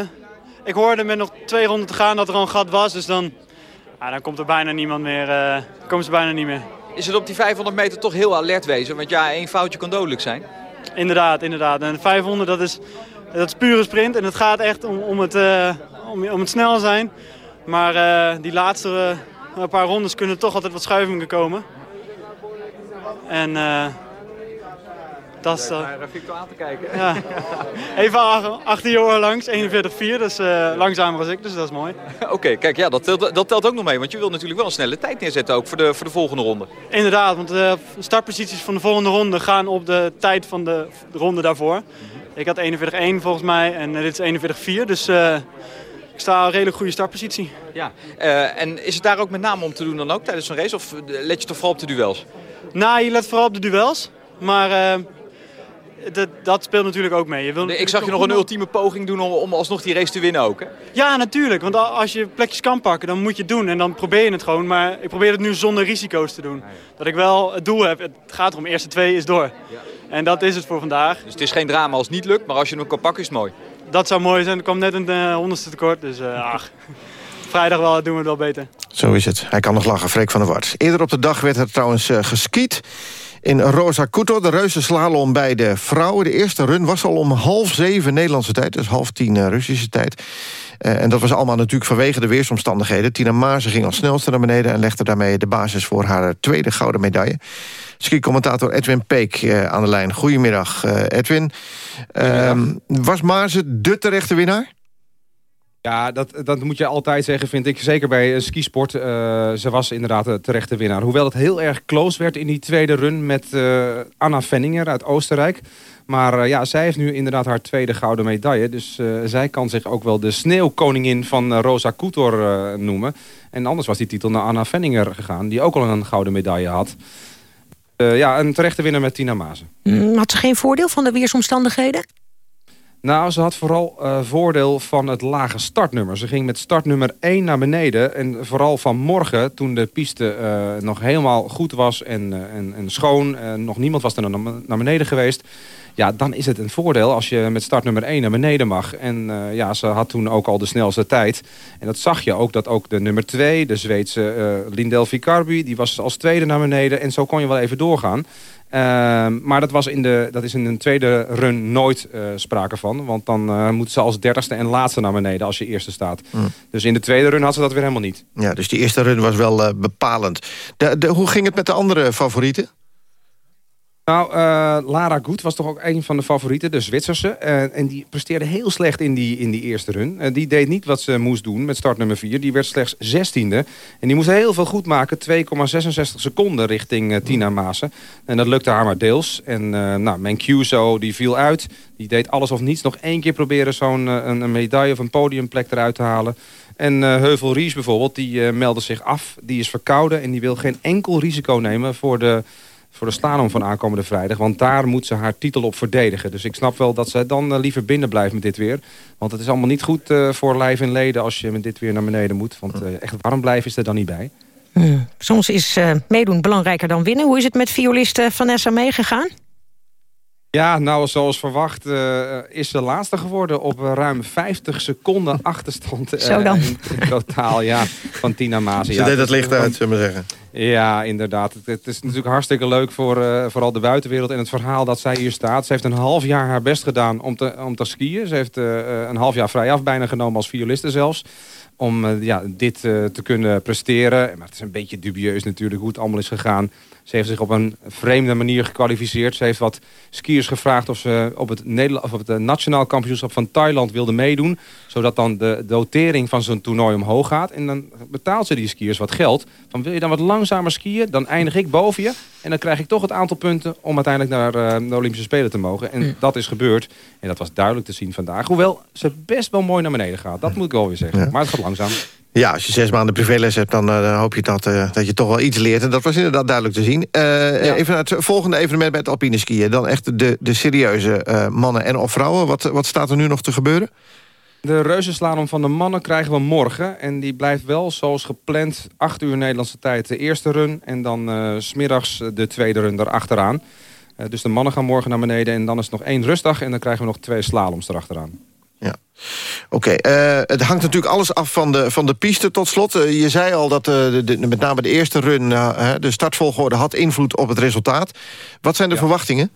ik hoorde met nog twee ronden te gaan dat er al een gat was. Dus dan, ja, dan komt er bijna niemand meer. komen ze bijna niet meer. Is het op die 500 meter toch heel alert wezen? Want ja, één foutje kan dodelijk zijn. Inderdaad, inderdaad. En 500 dat is, dat is pure sprint en het gaat echt om, om, het, uh, om, om het snel zijn. Maar uh, die laatste uh, paar rondes kunnen toch altijd wat schuivingen komen. En dat is... Ik aan te kijken. Ja. Even achter je oren langs, 41,4. Dus uh, langzamer als ik, dus dat is mooi. Oké, okay, kijk, ja, dat telt, dat telt ook nog mee. Want je wilt natuurlijk wel een snelle tijd neerzetten ook voor de, voor de volgende ronde. Inderdaad, want de startposities van de volgende ronde gaan op de tijd van de, de ronde daarvoor. Mm -hmm. Ik had 41,1 volgens mij en uh, dit is 41,4. Dus uh, ik sta een redelijk goede startpositie. Ja, en is het daar ook met name om te doen dan ook tijdens zo'n race? Of let je toch vooral op de duels? Nou, je let vooral op de duels. Maar dat, dat, speelt natuurlijk ook mee. Je wil nee, ik zag je nog een ultieme poging doen om, om alsnog die race te winnen ook. Hè? Ja, natuurlijk. Want als je plekjes kan pakken, dan moet je het doen. En dan probeer je het gewoon. Maar ik probeer het nu zonder risico's te doen. Dat ik wel het doel heb. Het gaat erom, eerste twee is door. Ja. En dat is het voor vandaag. Dus het is geen drama als het niet lukt. Maar als je hem kan pakken, is het mooi. Dat zou mooi zijn. Er kwam net een uh, honderdste tekort. Dus uh, ach, vrijdag wel, doen we het wel beter. Zo is het. Hij kan nog lachen. Freek van der Wart. Eerder op de dag werd er trouwens uh, geskiet in Rosa Couto, de reuzenslalom bij de vrouwen. De eerste run was al om half zeven Nederlandse tijd, dus half tien uh, Russische tijd. Uh, en dat was allemaal natuurlijk vanwege de weersomstandigheden. Tina Maarse ging als snelste naar beneden... en legde daarmee de basis voor haar tweede gouden medaille. Ski-commentator Edwin Peek uh, aan de lijn. Goedemiddag, Edwin. was Maarse de terechte winnaar? Ja, dat, dat moet je altijd zeggen, vind ik. Zeker bij een skisport. Uh, ze was inderdaad de terechte winnaar. Hoewel het heel erg close werd in die tweede run met uh, Anna Venninger uit Oostenrijk. Maar ja, zij heeft nu inderdaad haar tweede gouden medaille. Dus zij kan zich ook wel de sneeuwkoningin van Rosa Kutor noemen. En anders was die titel naar Anna Venninger gegaan. Die ook al een gouden medaille had. ja, een terechte winnaar met Tina Mazen. Mm, had ze geen voordeel van de weersomstandigheden? Nou, ze had vooral uh, voordeel van het lage startnummer. Ze ging met startnummer 1 naar beneden. En vooral vanmorgen, toen de piste uh, nog helemaal goed was en, uh, en, en schoon... nog niemand was er naar beneden geweest... ja, dan is het een voordeel als je met startnummer 1 naar beneden mag. En ja, ze had toen ook al de snelste tijd. En dat zag je ook, dat ook de nummer 2, de Zweedse Lindel Vicarbi... die was als tweede naar beneden. En zo kon je wel even doorgaan. Uh, maar dat, was in de, dat is in een tweede run nooit uh, sprake van. Want dan uh, moeten ze als dertigste en laatste naar beneden als je eerste staat. Mm. Dus in de tweede run had ze dat weer helemaal niet. Ja, dus die eerste run was wel bepalend. De, de, hoe ging het met de andere favorieten? Nou, uh, Lara Goed was toch ook een van de favorieten, de Zwitserse. Uh, en die presteerde heel slecht in die, in die eerste run. Uh, die deed niet wat ze moest doen met start nummer 4. Die werd slechts 16e. En die moest heel veel goed maken. 2,66 seconden richting Tina Maassen. En dat lukte haar maar deels. En nou, Mancuso die viel uit. Die deed alles of niets. Nog één keer proberen zo'n een, een, medaille of een podiumplek eruit te halen. En Heuvel Ries bijvoorbeeld, die meldde zich af. Die is verkouden en die wil geen enkel risico nemen voor de voor de slalom van aankomende vrijdag. Want daar moet ze haar titel op verdedigen. Dus ik snap wel dat ze dan uh, liever binnen blijft met dit weer. Want het is allemaal niet goed uh, voor lijf en leden als je met dit weer naar beneden moet. Want uh, echt warm blijven is er dan niet bij. Hmm. Soms is meedoen belangrijker dan winnen. Hoe is het met violist Vanessa meegegaan? Ja, nou, zoals verwacht uh, is ze laatste geworden op ruim 50 seconden achterstand. Uh, Zo dan. In, in totaal, ja, van Tina Maas. Ze ja, deed het licht uit, zullen we zeggen. Ja, inderdaad. Het, het, is natuurlijk hartstikke leuk voor uh, vooral de buitenwereld en het verhaal dat zij hier staat. Ze heeft een half jaar haar best gedaan om te, om te skiën. Ze heeft een half jaar vrij af bijna genomen als violiste zelfs om ja, dit te kunnen presteren. Maar het is een beetje dubieus natuurlijk hoe het allemaal is gegaan. Ze heeft zich op een vreemde manier gekwalificeerd. Ze heeft wat skiers gevraagd of ze op het, Nederland, of op het nationaal kampioenschap van Thailand wilden meedoen. Zodat dan de dotering van zo'n toernooi omhoog gaat. En dan betaalt ze die skiers wat geld. Van wil je dan wat langzamer skiën, dan eindig ik boven je. En dan krijg ik toch het aantal punten om uiteindelijk naar uh, de Olympische Spelen te mogen. En dat is gebeurd. En dat was duidelijk te zien vandaag. Hoewel ze best wel mooi naar beneden gaat. Dat moet ik wel weer zeggen. Maar het gaat langzaam. Ja, als je zes maanden privéles hebt, dan, uh, dan hoop je dat, uh, dat je toch wel iets leert. En dat was inderdaad duidelijk te zien. Uh, ja. Even naar het volgende evenement met alpine skiën. Dan echt de, de serieuze mannen en of vrouwen. Wat, wat staat er nu nog te gebeuren? De reuzenslalom van de mannen krijgen we morgen. En die blijft wel zoals gepland 8 uur Nederlandse tijd de eerste run. En dan uh, smiddags de tweede run erachteraan. Uh, dus de mannen gaan morgen naar beneden. En dan is het nog één rustdag. En dan krijgen we nog twee slaloms erachteraan. Ja. Oké, eh, het hangt natuurlijk alles af van de, van de piste tot slot. Eh, je zei al dat uh, de, de, met name de eerste run, de startvolgorde... had invloed op het resultaat. Wat zijn de verwachtingen?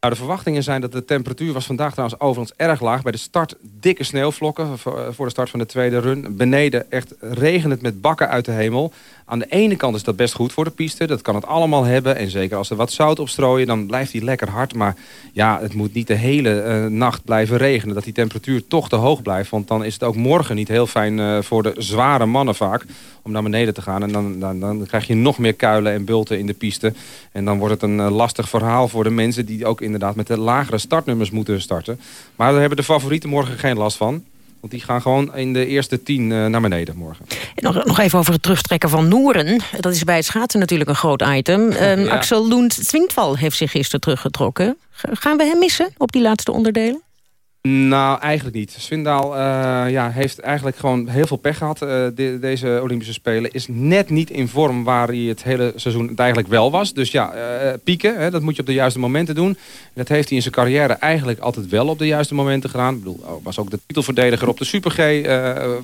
Nou, de verwachtingen zijn dat de temperatuur was vandaag trouwens overigens erg laag. Bij de start dikke sneeuwvlokken voor de start van de tweede run. Beneden echt regent met bakken uit de hemel. Aan de ene kant is dat best goed voor de piste. Dat kan het allemaal hebben. En zeker als er wat zout op strooien, dan blijft hij lekker hard. Maar ja, het moet niet de hele uh, nacht blijven regenen. Dat die temperatuur toch te hoog blijft. Want dan is het ook morgen niet heel fijn uh, voor de zware mannen vaak. Om naar beneden te gaan. En dan, dan, dan, krijg je nog meer kuilen en bulten in de piste. En dan wordt het een uh, lastig verhaal voor de mensen... die ook inderdaad met de lagere startnummers moeten starten. Maar daar hebben de favorieten morgen geen last van. Want die gaan gewoon in de eerste tien uh, naar beneden morgen. Nog, nog even over het terugtrekken van Noeren. Dat is bij het schaatsen natuurlijk een groot item. Um, ja. Axel Lund Zwingtval heeft zich gisteren teruggetrokken. Gaan we hem missen op die laatste onderdelen? Nou, eigenlijk niet. Swindaal uh, ja, heeft eigenlijk gewoon heel veel pech gehad. De, deze Olympische Spelen is net niet in vorm waar hij het hele seizoen eigenlijk wel was. Dus ja, uh, pieken, hè, dat moet je op de juiste momenten doen. Dat heeft hij in zijn carrière eigenlijk altijd wel op de juiste momenten gedaan. Ik bedoel, was ook de titelverdediger op de Super G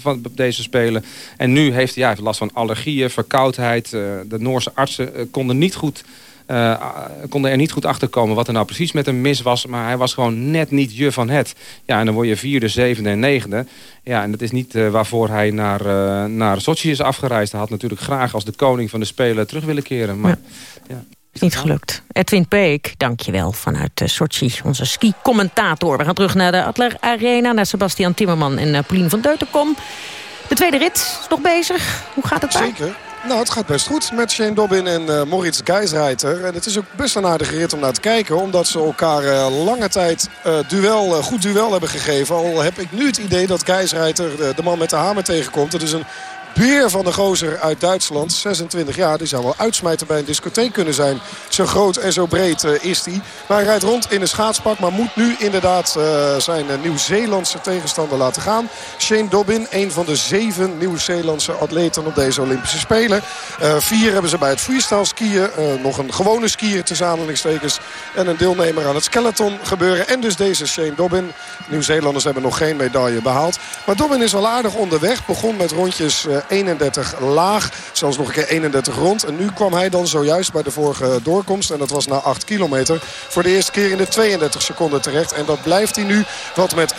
van deze Spelen. En nu heeft hij, ja, last van allergieën, verkoudheid. de Noorse artsen konden niet goed uh, konden er niet goed achter komen wat er nou precies met hem mis was. Maar hij was gewoon net niet je van het. Ja, en dan word je vierde, zevende en negende. Ja, en dat is niet uh, waarvoor hij naar, uh, naar Sochi is afgereisd. Hij had natuurlijk graag als de koning van de Spelen terug willen keren. Maar, ja. ja. Is niet gelukt. Edwin Peek, dankjewel vanuit Sochi, onze ski-commentator. We gaan terug naar de Adler Arena, naar Sebastian Timmerman en Paulien van Deutenkom. De tweede rit is nog bezig. Hoe gaat het daar? Zeker. Nou, het gaat best goed met Shane Dobbin en uh, Moritz Geisreiter. En het is ook best een aardige rit om naar te kijken. Omdat ze elkaar uh, lange tijd uh, duel, goed duel hebben gegeven. Al heb ik nu het idee dat Geisreiter de man met de hamer tegenkomt. Het is een beer van de gozer uit Duitsland. 26 jaar, die zou wel uitsmijter bij een discotheek kunnen zijn. Zo groot en zo breed uh, is hij. Maar hij rijdt rond in een schaatspak. Maar moet nu inderdaad uh, zijn Nieuw-Zeelandse tegenstander laten gaan. Shane Dobbin, een van de zeven Nieuw-Zeelandse atleten op deze Olympische Spelen. Vier hebben ze bij het freestyle skiën. nog een gewone skier aanhalingstekens. En een deelnemer aan het skeleton gebeuren. En dus deze Shane Dobbin. Nieuw-Zeelanders hebben nog geen medaille behaald. Maar Dobbin is wel aardig onderweg. Begon met rondjes 31 laag. Zelfs nog een keer 31 rond. En nu kwam hij dan zojuist bij de vorige doorkomst. En dat was na 8 kilometer. Voor de eerste keer in de 32 seconden terecht. En dat blijft hij nu. Wat met 11.06.73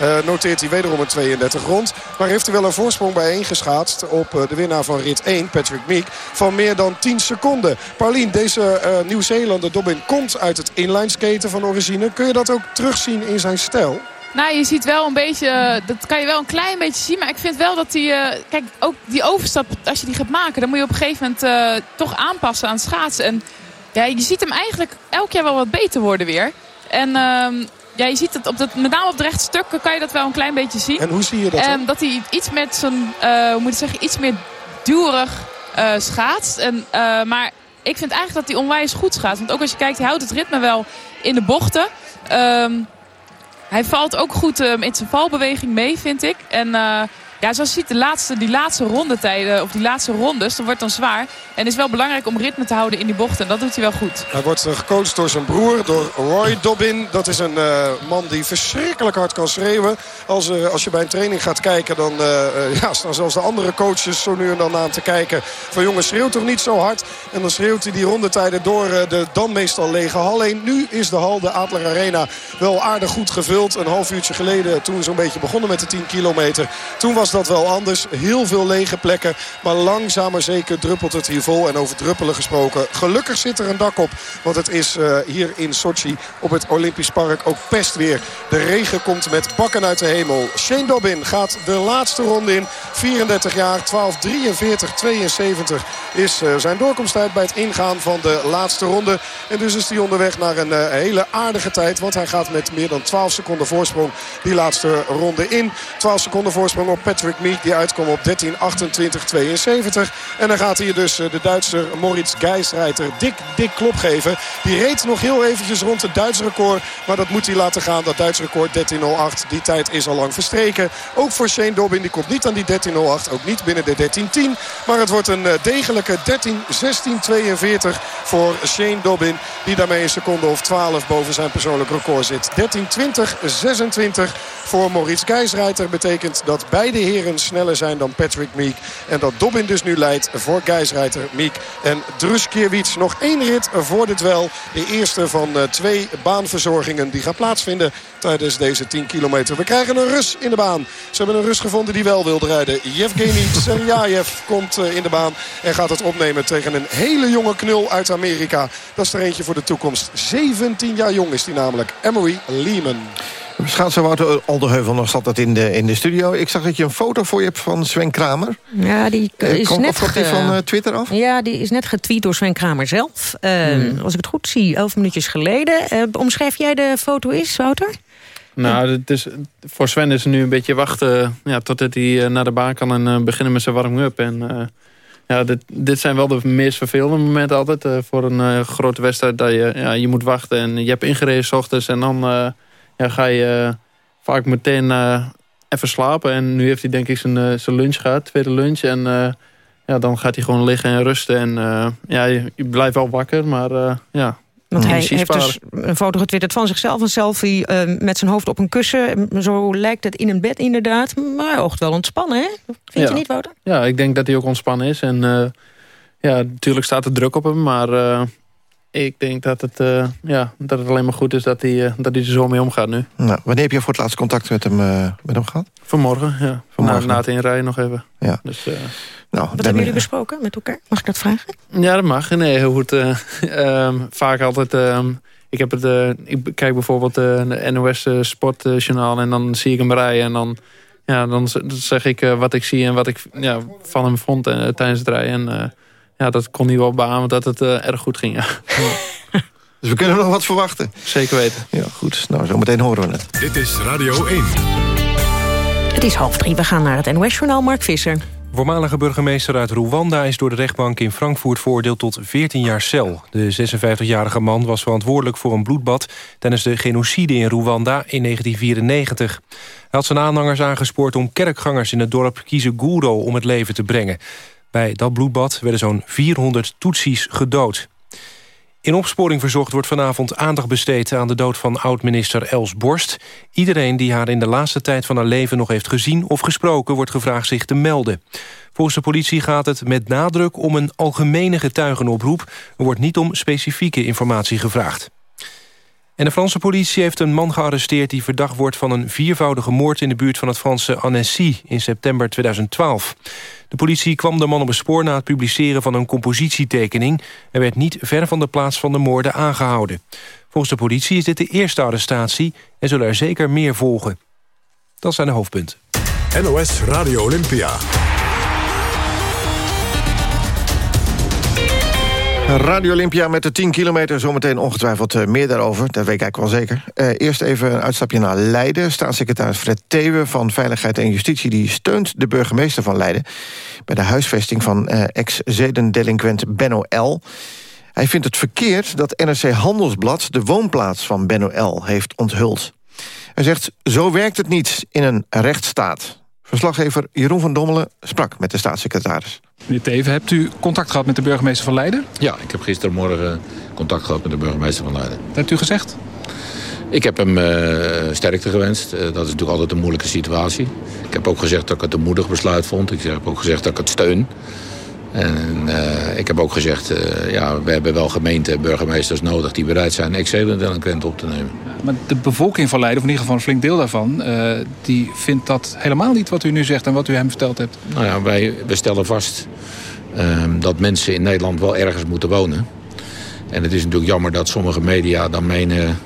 uh, noteert hij wederom een 32 rond. Maar heeft hij wel een voorsprong bij ingeschaatst op uh, de winnaar van rit 1, Patrick Meek. Van meer dan 10 seconden. Paulien, deze uh, Nieuw-Zeelander Dobbin komt uit het inlineskaten van origine. Kun je dat ook terugzien in zijn stijl? Nou, je ziet wel een beetje, dat kan je wel een klein beetje zien. Maar ik vind wel dat die, uh, kijk, ook die overstap, als je die gaat maken... dan moet je op een gegeven moment uh, toch aanpassen aan schaatsen. En ja, je ziet hem eigenlijk elk jaar wel wat beter worden weer. En uh, ja, je ziet het op dat, met name op de rechte stukken kan je dat wel een klein beetje zien. En hoe zie je dat um, Dat hij iets met zijn, hoe moet ik zeggen, iets meer duurig schaatst. En, maar ik vind eigenlijk dat hij onwijs goed schaatst. Want ook als je kijkt, hij houdt het ritme wel in de bochten... Um, hij valt ook goed uh, met zijn valbeweging mee, vind ik. En uh, ja, zoals je ziet, de laatste, die laatste rondetijden, of die laatste rondes, dat wordt dan zwaar. En is wel belangrijk om ritme te houden in die bochten. En dat doet hij wel goed. Hij wordt gecoacht door zijn broer, door Roy Dobbin. Dat is een uh, man die verschrikkelijk hard kan schreeuwen. Als, uh, als je bij een training gaat kijken, dan ja, staan zelfs de andere coaches zo nu en dan aan te kijken. Van jongens, schreeuw toch niet zo hard. En dan schreeuwt hij die rondetijden door de dan meestal lege hal heen. Nu is de hal, de Adler Arena, wel aardig goed gevuld. Een half uurtje geleden, toen we zo'n beetje begonnen met de 10 kilometer. Toen was dat wel anders. Heel veel lege plekken. Maar langzaam maar zeker druppelt het hier vol. En over druppelen gesproken. Gelukkig zit er een dak op. Want het is uh, hier in Sochi op het Olympisch Park ook pestweer. De regen komt met bakken uit de hemel. Shane Dobbin gaat de laatste ronde in. 34 jaar, 12, 43, 72 is uh, zijn doorkomsttijd bij het ingaan van de laatste ronde. En dus is hij onderweg naar een uh, hele aardige tijd. Want hij gaat met meer dan 12 seconden voorsprong die laatste ronde in. 12 seconden voorsprong op Patrick Patrick Meek die uitkomt op 13.28.72. En dan gaat hij dus de Duitser Moritz Geisreiter dik, dik klop geven. Die reed nog heel eventjes rond het Duitse record. Maar dat moet hij laten gaan. Dat Duitse record 13.08. Die tijd is al lang verstreken. Ook voor Shane Dobbin. Die komt niet aan die 13.08. Ook niet binnen de 13.10. Maar het wordt een degelijke 13.16.42 voor Shane Dobbin. Die daarmee een seconde of 12 boven zijn persoonlijk record zit. 13.20.26 voor Maurice Geisreiter. Betekent dat beide heren sneller zijn dan Patrick Meek. En dat Dobbin dus nu leidt voor Geisreiter, Meek en Druskiewicz. Nog één rit voor dit wel. De eerste van twee baanverzorgingen die gaan plaatsvinden tijdens deze 10 kilometer. We krijgen een Rus in de baan. Ze hebben een Rus gevonden die wel wilde rijden. Yevgeny Serjayev komt in de baan en gaat het opnemen tegen een hele jonge knul uit Amerika. Dat is er eentje voor de toekomst. 17 jaar jong is die namelijk. Emery Lehman. Schaatsen Wouter Aldeheuvel nog zat dat in de, in de studio. Ik zag dat je een foto voor je hebt van Sven Kramer. Ja, die is Kom, net... Of die van uh, Twitter af? Ja, die is net getweet door Sven Kramer zelf. Uh, hmm. Als ik het goed zie, elf minuutjes geleden. Uh, omschrijf jij de foto eens, Wouter? Nou, het is, voor Sven is het nu een beetje wachten ja, totdat hij naar de baan kan en beginnen met zijn warming-up. En ja, dit, dit zijn wel de meest vervelende momenten altijd uh, voor een uh, grote wedstrijd. Dat je, ja, je moet wachten en je hebt ingereden s ochtends en dan uh, ja, ga je vaak meteen even slapen. En nu heeft hij denk ik zijn, zijn lunch gehad, tweede lunch. En ja, dan gaat hij gewoon liggen en rusten. En ja, je, je, blijft wel wakker, maar ja, want hij heeft dus een foto getwitterd van zichzelf. Een selfie uh, met zijn hoofd op een kussen. Zo lijkt het in een bed inderdaad. Maar hij oogt wel ontspannen, hè? Vind ja. je niet, Wouter? Ja, ik denk dat hij ook ontspannen is. En uh, ja, natuurlijk staat er druk op hem. Maar uh, ik denk dat het, ja, dat het alleen maar goed is dat hij, dat hij er zo mee omgaat nu. Nou, wanneer heb je voor het laatst contact met hem, met hem gehad? Vanmorgen, ja. Vanmorgen. Na, na het inrijden nog even. Ja. Dus, nou, Wat hebben jullie besproken met elkaar? Mag ik dat vragen? Ja, dat mag. Nee, heel goed. Uh, um, vaak altijd... Um, ik, heb het, uh, ik kijk bijvoorbeeld uh, de NOS Sportjournaal en dan zie ik hem rijden. En dan, ja, dan zeg ik wat ik zie en wat ik ja, van hem vond tijdens het rijden. En ja, dat kon hij wel beamen dat het erg goed ging. Ja. Dus we kunnen nog wat verwachten. Zeker weten. Ja, goed. Nou, zo meteen horen we het. Dit is Radio 1. Het is half drie. We gaan naar het NOS-journaal Mark Visser. Voormalige burgemeester uit Rwanda is door de rechtbank in Frankfurt veroordeeld tot 14 jaar cel. De 56-jarige man was verantwoordelijk voor een bloedbad tijdens de genocide in Rwanda in 1994. Hij had zijn aanhangers aangespoord om kerkgangers in het dorp Kiziguro om het leven te brengen. Bij dat bloedbad werden zo'n 400 Tutsis gedood. In opsporing verzocht wordt vanavond aandacht besteed aan de dood van oud-minister Els Borst. Iedereen die haar in de laatste tijd van haar leven nog heeft gezien of gesproken... wordt gevraagd zich te melden. Volgens de politie gaat het met nadruk om een algemene getuigenoproep. Er wordt niet om specifieke informatie gevraagd. En de Franse politie heeft een man gearresteerd... die verdacht wordt van een viervoudige moord... in de buurt van het Franse Annecy in september 2012. De politie kwam de man op het spoor na het publiceren van een compositietekening. Hij werd niet ver van de plaats van de moorden aangehouden. Volgens de politie is dit de eerste arrestatie... en zullen er zeker meer volgen. Dat zijn de hoofdpunten. NOS Radio Olympia. Radio Olympia met de 10 kilometer, zometeen ongetwijfeld uh, meer daarover. Dat weet ik eigenlijk wel zeker. Uh, eerst even een uitstapje naar Leiden. Staatssecretaris Fred Thewe van Veiligheid en Justitie... die steunt de burgemeester van Leiden... bij de huisvesting van uh, ex-zedendelinquent Benno L. Hij vindt het verkeerd dat NRC Handelsblad... de woonplaats van Benno L. heeft onthuld. Hij zegt, zo werkt het niet in een rechtsstaat. Verslaggever Jeroen van Dommelen sprak met de staatssecretaris. Meneer Teven, hebt u contact gehad met de burgemeester van Leiden? Ja, ik heb gistermorgen contact gehad met de burgemeester van Leiden. Wat hebt u gezegd? Ik heb hem uh, sterkte gewenst. Uh, dat is natuurlijk altijd een moeilijke situatie. Ik heb ook gezegd dat ik het een moedig besluit vond. Ik heb ook gezegd dat ik het steun. En uh, ik heb ook gezegd, uh, ja, we hebben wel gemeente burgemeesters nodig... die bereid zijn ex-delinquenten op te nemen. Maar de bevolking van Leiden, of in ieder geval een flink deel daarvan... Uh, die vindt dat helemaal niet wat u nu zegt en wat u hem verteld hebt. Nou ja, wij, we stellen vast dat mensen in Nederland wel ergens moeten wonen. En het is natuurlijk jammer dat sommige media dan menen...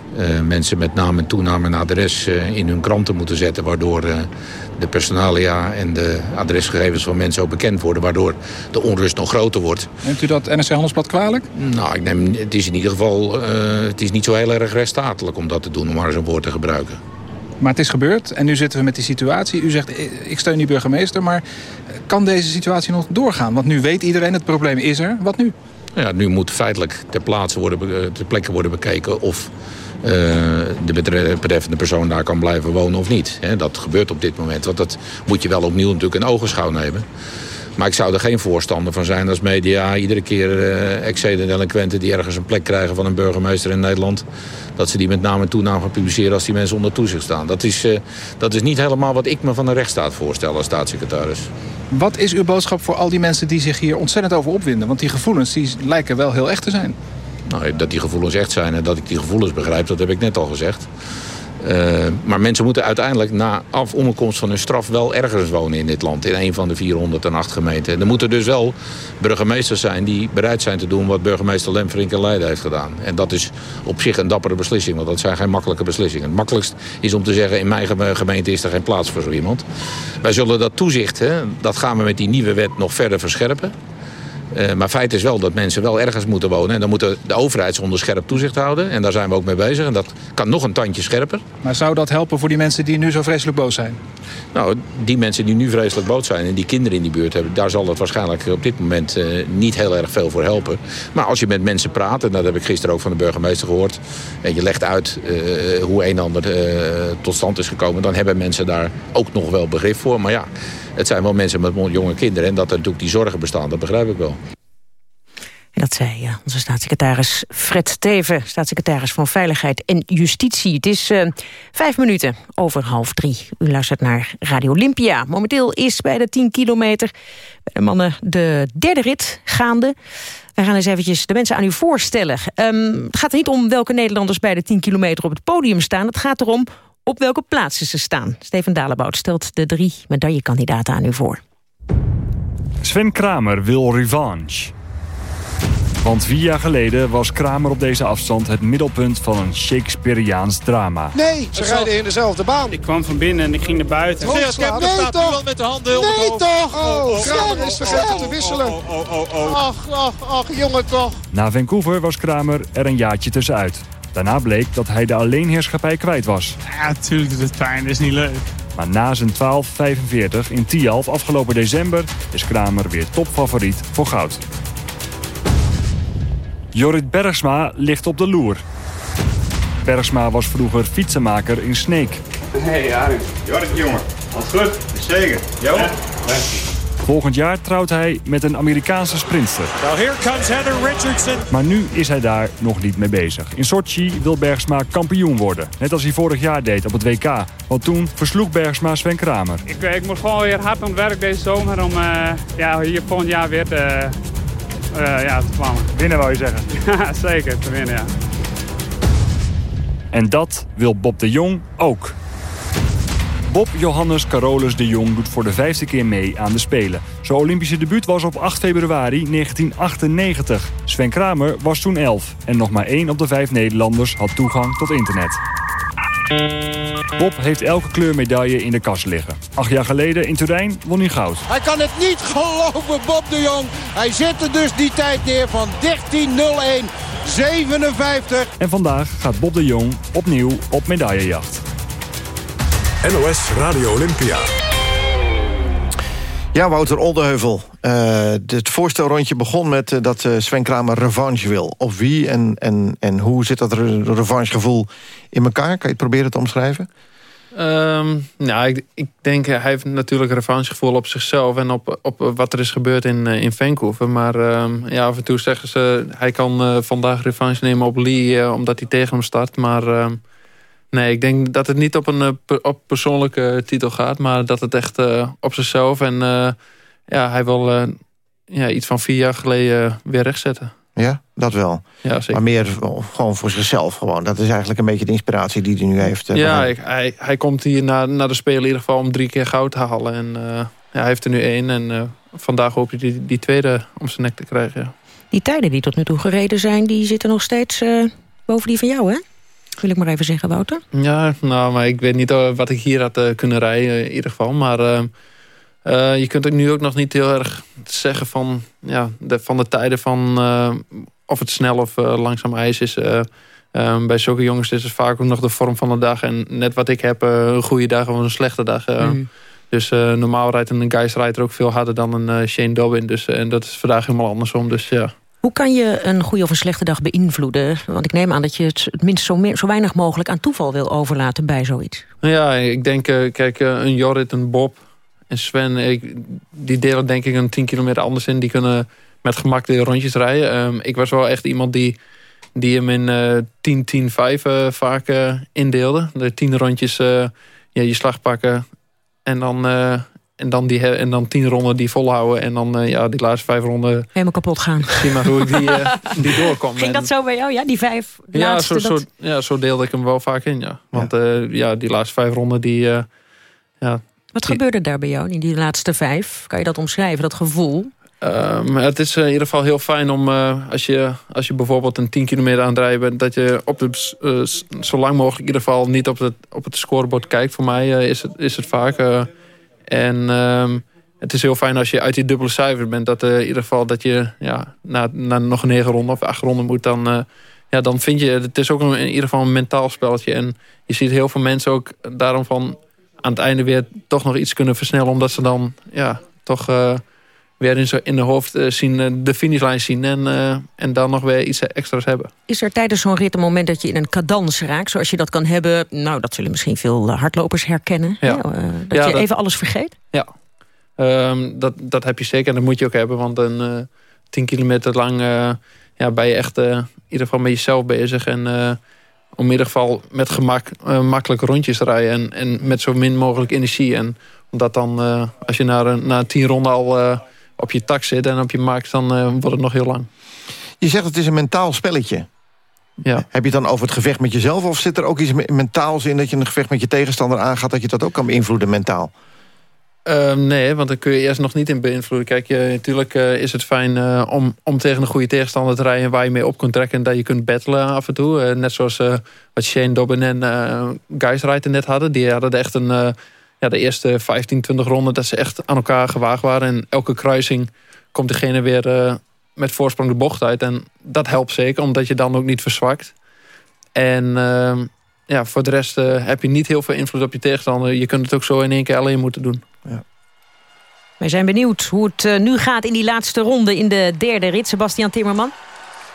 mensen met naam en toename en adres in hun kranten moeten zetten... waardoor de personalia en de adresgegevens van mensen ook bekend worden... waardoor de onrust nog groter wordt. Neemt u dat NRC Handelsblad kwalijk? Nou, ik neem, het is in ieder geval uh, het is niet zo heel erg rechtsstatelijk om dat te doen... om maar een woord te gebruiken. Maar het is gebeurd en nu zitten we met die situatie. U zegt, ik steun die burgemeester, maar kan deze situatie nog doorgaan? Want nu weet iedereen, het probleem is er. Wat nu? Ja, nu moet feitelijk ter, plaatse worden, ter plekke worden bekeken of uh, de betreffende persoon daar kan blijven wonen of niet. dat gebeurt op dit moment. Want dat moet je wel opnieuw natuurlijk in ogenschouw nemen. Maar ik zou er geen voorstander van zijn als media iedere keer uh, excedent delinquenten die ergens een plek krijgen van een burgemeester in Nederland. Dat ze die met naam en toenaam gaan publiceren als die mensen onder toezicht staan. Dat is, uh, dat is niet helemaal wat ik me van een rechtsstaat voorstel als staatssecretaris. Wat is uw boodschap voor al die mensen die zich hier ontzettend over opwinden? Want die gevoelens die lijken wel heel echt te zijn. Nou, dat die gevoelens echt zijn en dat ik die gevoelens begrijp, dat heb ik net al gezegd. Uh, maar mensen moeten uiteindelijk na afomkomst van hun straf wel ergens wonen in dit land. In een van de 408 gemeenten. En er moeten dus wel burgemeesters zijn die bereid zijn te doen wat burgemeester Lemfrink in Leiden heeft gedaan. En dat is op zich een dappere beslissing, want dat zijn geen makkelijke beslissingen. Het makkelijkst is om te zeggen in mijn gemeente is er geen plaats voor zo iemand. Wij zullen dat toezicht, hè, dat gaan we met die nieuwe wet nog verder verscherpen. Uh, maar feit is wel dat mensen wel ergens moeten wonen. En dan moet de overheid onder scherp toezicht houden. En daar zijn we ook mee bezig. En dat kan nog een tandje scherper. Maar zou dat helpen voor die mensen die nu zo vreselijk boos zijn? Nou, die mensen die nu vreselijk boos zijn en die kinderen in die buurt hebben... daar zal het waarschijnlijk op dit moment uh, niet heel erg veel voor helpen. Maar als je met mensen praat, en dat heb ik gisteren ook van de burgemeester gehoord... en je legt uit uh, hoe een ander tot stand is gekomen... dan hebben mensen daar ook nog wel begrip voor. Maar ja, het zijn wel mensen met jonge kinderen. En dat er natuurlijk die zorgen bestaan, dat begrijp ik wel. Dat zei onze staatssecretaris Fred Teven, staatssecretaris van Veiligheid en Justitie. Het is uh, vijf minuten over half drie. U luistert naar Radio Olympia. Momenteel is bij de 10 kilometer bij de mannen de derde rit gaande. We gaan eens eventjes de mensen aan u voorstellen. Um, het gaat er niet om welke Nederlanders bij de 10 kilometer op het podium staan. Het gaat erom op welke plaatsen ze staan. Steven Dalebout stelt de drie medaillekandidaten aan u voor. Sven Kramer wil revanche. Want vier jaar geleden was Kramer op deze afstand het middelpunt van een Shakespeareaans drama. Nee, ze rijden in dezelfde baan. Ik kwam van binnen en ik ging naar buiten. Oh, nee, staat toch? wel met de handen Nee toch? Oh, oh Kramer is vergeten te wisselen. Oh, oh, oh, oh. Ach, ach, ach, jongen toch. Na Vancouver was Kramer er een jaartje tussenuit. Daarna bleek dat hij de alleenheerschappij kwijt was. Ja, natuurlijk doet het pijn. Dat is niet leuk. Maar na zijn 12.45 in Tialf afgelopen december... is Kramer weer topfavoriet voor goud. Jorrit Bergsma ligt op de loer. Bergsma was vroeger fietsenmaker in Sneek. Hey Arie. Jorrit jongen. Wat goed. Zeker. Jo? Ja. Volgend jaar trouwt hij met een Amerikaanse sprinter. Now here comes Heather Richardson. Maar nu is hij daar nog niet mee bezig. In Sochi wil Bergsma kampioen worden. Net als hij vorig jaar deed op het WK. Want toen versloeg Bergsma Sven Kramer. Ik, ik moet gewoon weer hard aan het werk deze zomer om uh, ja, hier volgend jaar weer te, uh, ja, te vlammen. Winnen wou je zeggen? Ja, zeker. Te winnen, ja. En dat wil Bob de Jong ook. Bob Johannes Carolus de Jong doet voor de vijfde keer mee aan de Spelen. Zijn Olympische debuut was op 8 februari 1998. Sven Kramer was toen 11 en nog maar één op de vijf Nederlanders had toegang tot internet. Bob heeft elke kleur medaille in de kast liggen. Acht jaar geleden in Turijn won hij goud. Hij kan het niet geloven, Bob de Jong. Hij zette dus die tijd neer van 13.01. 57. En vandaag gaat Bob de Jong opnieuw op medaillejacht. NOS Radio Olympia. Ja, Wouter Oldeheuvel. Uh, het voorstelrondje begon met uh, dat uh, Sven Kramer revanche wil. Of wie en, en, en hoe zit dat re revanchegevoel in elkaar? Kan je het proberen te omschrijven? Um, nou, ik, ik, denk, hij heeft natuurlijk revanchegevoel op zichzelf... en op, op wat er is gebeurd in, in Vancouver. Maar um, ja, af en toe zeggen ze... hij kan vandaag revanche nemen op Lee... omdat hij tegen hem start, maar... Um, Nee, ik denk dat het niet op een uh, op persoonlijke titel gaat. Maar dat het echt uh, op zichzelf. En uh, ja, hij wil ja, iets van vier jaar geleden weer rechtzetten. Ja, dat wel. Ja, zeker. Maar meer gewoon voor zichzelf gewoon. Dat is eigenlijk een beetje de inspiratie die hij nu heeft. ja, ik, hij, hij komt hier naar, naar de Spelen in ieder geval om drie keer goud te halen. En ja, hij heeft er nu één. En vandaag hoop je die, die tweede om zijn nek te krijgen. Ja. Die tijden die tot nu toe gereden zijn, die zitten nog steeds boven die van jou, hè? Wil ik maar even zeggen, Wouter. Ja, nou, maar ik weet niet eh, wat ik hier had uh, kunnen rijden in ieder geval. Maar uh, je kunt het nu ook nog niet heel erg zeggen van, ja, de, van de tijden van of het snel of langzaam ijs is. Bij zulke jongens is het vaak ook nog de vorm van de dag. En net wat ik heb, een goede dag of een slechte dag. Mm. Dus normaal rijdt een Geisrijder ook veel harder dan een Shane Dobbin. Dus, en dat is vandaag helemaal andersom. Dus ja. Hoe kan je een goede of een slechte dag beïnvloeden? Want ik neem aan dat je het, minst zo, meer, zo weinig mogelijk aan toeval wil overlaten bij zoiets. Ja, ik denk, kijk, een Jorrit, een Bob en Sven... Ik, die delen denk ik een 10 kilometer anders in. Die kunnen met gemak de rondjes rijden. Um, ik was wel echt iemand die, die hem in uh, 10-10-5 uh, vaak indeelde. De tien rondjes ja, je slag pakken en dan, en, dan die, en dan tien ronden die volhouden. En dan ja, die laatste vijf ronden... Helemaal kapot gaan. Zie maar hoe ik die, die doorkom. Ging dat zo bij jou? Ja, die vijf ja, laatste, zo, zo, ja, zo deelde ik hem wel vaak in, ja. Want ja, ja die laatste vijf ronden die... ja, Wat gebeurde daar bij jou in die laatste vijf? Kan je dat omschrijven, dat gevoel? Um, het is in ieder geval heel fijn om, uh, als, je, als je bijvoorbeeld een 10 kilometer aan het rijden bent... dat je op de, uh, zo lang mogelijk in ieder geval niet op het, op het scorebord kijkt. Voor mij uh, is, het, is het vaak. En um, het is heel fijn als je uit die dubbele cijfer bent. Dat in ieder geval dat je ja, na, na nog negen ronden of acht ronden moet... dan, ja, dan vind je, het is ook in ieder geval een mentaal spelletje. En je ziet heel veel mensen ook daarom van aan het einde weer toch nog iets kunnen versnellen. Omdat ze dan ja, toch weer in, zo in de hoofd uh, zien, uh, de finishlijn zien... En, uh, en dan nog weer iets extra's hebben. Is er tijdens zo'n rit een moment dat je in een cadans raakt... zoals je dat kan hebben? Nou, dat zullen misschien veel hardlopers herkennen. Ja. dat ja, je dat, even alles vergeet? Ja, um, dat, dat heb je zeker en dat moet je ook hebben. Want een 10 kilometer lang ja, ben je echt in ieder geval met jezelf bezig... en om in ieder geval met gemak makkelijke rondjes te rijden... En, en met zo min mogelijk energie. En omdat dan, als je na, na tien ronden al op je tak zit en op je maakt, dan uh, wordt het nog heel lang. Je zegt het is een mentaal spelletje. Ja. Heb je het dan over het gevecht met jezelf... of zit er ook iets mentaals in dat je een gevecht met je tegenstander aangaat... dat je dat ook kan beïnvloeden mentaal? Uh, nee, want dan kun je eerst nog niet in beïnvloeden. Kijk, je, natuurlijk uh, is het fijn uh, om, om tegen een goede tegenstander te rijden... waar je mee op kunt trekken en dat je kunt battelen af en toe. net zoals wat Shane Dobbin en uh, Geisreiter net hadden. Die hadden echt een ja, de eerste 15, 20 ronden... dat ze echt aan elkaar gewaagd waren. En elke kruising komt degene weer uh, met voorsprong de bocht uit. En dat helpt zeker, omdat je dan ook niet verzwakt. En uh, ja, voor de rest uh, heb je niet heel veel invloed op je tegenstander. Je kunt het ook zo in één keer alleen moeten doen. Ja. Wij zijn benieuwd hoe het uh, nu gaat in die laatste ronde in de derde rit. Sebastian Timmerman.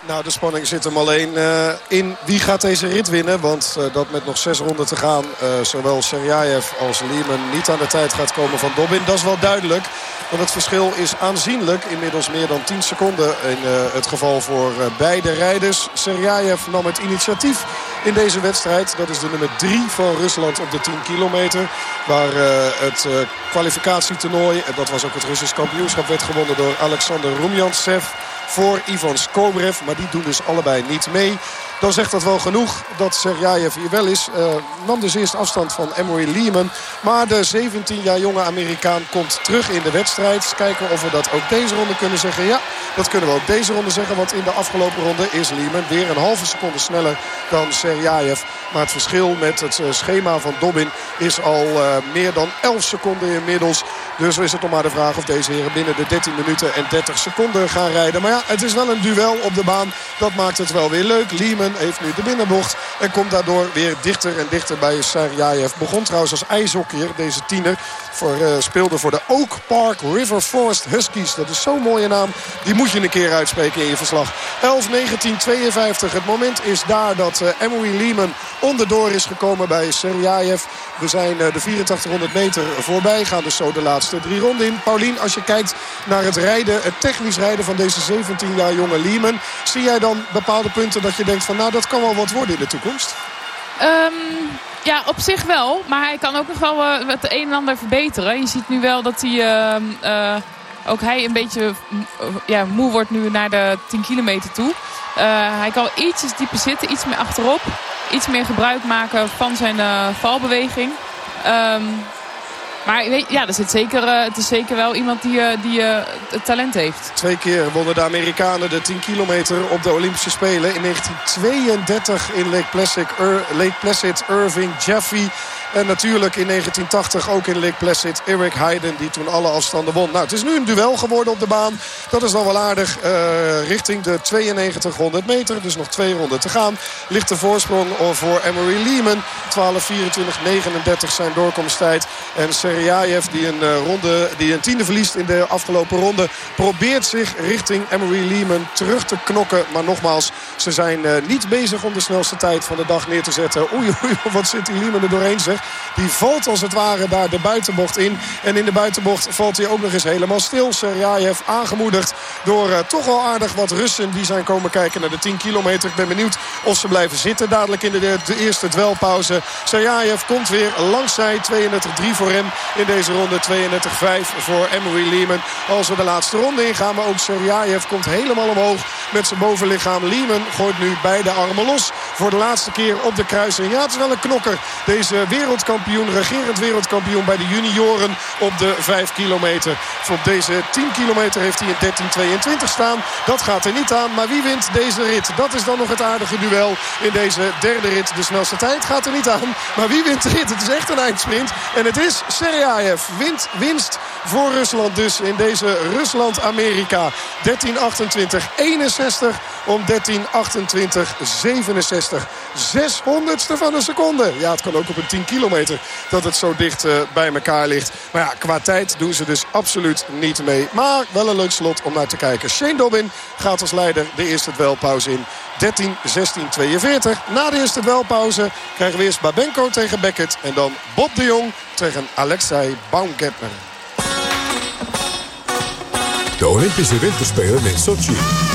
Nou, de spanning zit hem alleen uh, in wie gaat deze rit winnen. Want uh, dat met nog zes ronden te gaan, uh, zowel Serjaev als Lehman niet aan de tijd gaat komen van Dobbin. Dat is wel duidelijk. Want het verschil is aanzienlijk. Inmiddels meer dan 10 seconden in het geval voor beide rijders. Serjaev nam het initiatief in deze wedstrijd. Dat is de nummer 3 van Rusland op de 10 kilometer. Waar het kwalificatietoernooi, en dat was ook het Russisch kampioenschap, werd gewonnen door Alexander Rumjantsev voor Ivan Skobrev. Maar die doen dus allebei niet mee. Dan zegt dat wel genoeg dat Serjaev hier wel is. Uh, nam dus eerst afstand van Emery Lehman. Maar de 17 jaar jonge Amerikaan komt terug in de wedstrijd. Kijken of we dat ook deze ronde kunnen zeggen. Ja, dat kunnen we ook deze ronde zeggen. Want in de afgelopen ronde is Lehman weer een halve seconde sneller dan Serjaev. Maar het verschil met het eh, schema van Dobbin is al uh, meer dan 11 seconden inmiddels. Dus is het nog maar de vraag of deze heren binnen de 13 minuten en 30 seconden gaan rijden. Maar ja, het is wel een duel op de baan. Dat maakt het wel weer leuk. Lehman heeft nu de binnenbocht. En komt daardoor weer dichter en dichter bij Sarjaev. Begon trouwens als ijshockeyer, deze tiener. Voor, uh, speelde voor de Oak Park River Forest Huskies. Dat is zo'n mooie naam. Die moet je een keer uitspreken in je verslag. 11-19-52. Het moment is daar dat uh, Emery Lehman onderdoor is gekomen bij Serjaev. We zijn uh, de 8400 meter voorbij. Gaan dus zo de laatste drie ronden in. Paulien, als je kijkt naar het rijden, het technisch rijden van deze 17 jaar jonge Lehman. Zie jij dan bepaalde punten dat je denkt van nou dat kan wel wat worden in de toekomst? Um, ja, op zich wel. Maar hij kan ook nog wel uh, het een en ander verbeteren. Je ziet nu wel dat hij... Uh, uh, ook hij een beetje ja, moe wordt nu naar de 10 kilometer toe. hij kan ietsjes dieper zitten, iets meer achterop. Iets meer gebruik maken van zijn valbeweging. Um, maar ja, er zit zeker, uh, het is zeker wel iemand die, uh, die uh, het talent heeft. Twee keer wonnen de Amerikanen de 10 kilometer op de Olympische Spelen. In 1932 in Lake Placid, Lake Placid Irving, Jeffy En natuurlijk in 1980 ook in Lake Placid Eric Heiden die toen alle afstanden won. Nou, het is nu een duel geworden op de baan. Dat is dan wel aardig uh, richting de 9200 meter. Dus nog twee ronden te gaan. Ligt de voorsprong voor Emery Lehman. 12-24-39 zijn doorkomsttijd. En Seriaev die een, uh, ronde, die een tiende verliest in de afgelopen ronde... probeert zich richting Emery Lehman terug te knokken. Maar nogmaals, ze zijn uh, niet bezig om de snelste tijd van de dag neer te zetten. Oei, oei, wat zit die Lehman er doorheen zeg. Die valt als het ware daar de buitenbocht in. En in de buitenbocht valt hij ook nog eens helemaal stil. Serjajev aangemoedigd door uh, toch wel aardig wat Russen die zijn komen kijken naar de 10 kilometer. Ik ben benieuwd of ze blijven zitten dadelijk in de, eerste dwelpauze. Serjajev komt weer langs zij. 32-3 voor hem in deze ronde. 32-5 voor Emery Lehman. Als we de laatste ronde ingaan. Maar ook Serjajev komt helemaal omhoog met zijn bovenlichaam. Lehman gooit nu beide armen los. Voor de laatste keer op de kruising. Ja, het is wel een knokker. Deze wereldkampioen, regerend wereldkampioen bij de junioren op de 5 kilometer. Op deze 10 kilometer heeft hij in 13.22 staan. Dat gaat er niet aan. Maar wie wint deze rit? Dat is dan nog het aardige duel in deze derde rit. De snelste tijd gaat er niet aan. Maar wie wint de rit? Het is echt een eindsprint. En het is Serjaev. Wint, winst voor Rusland dus in deze Rusland-Amerika. 13.28-61 om 13.28-67. 600ste van een seconde. Ja, het kan ook op een 10 kilometer dat het zo dicht uh, bij elkaar ligt. Maar ja, qua tijd doen ze dus absoluut niet mee. Maar wel een leuk slot om naar te kijken. Shane Dobbin gaat als leider de eerste dwelpauze in. 13, 16, 42. Na de eerste dwelpauze krijgen we eerst Babenko tegen Beckett. En dan Bob de Jong tegen Alexei Baumgartner. De Olympische Winterspelen in Sochi.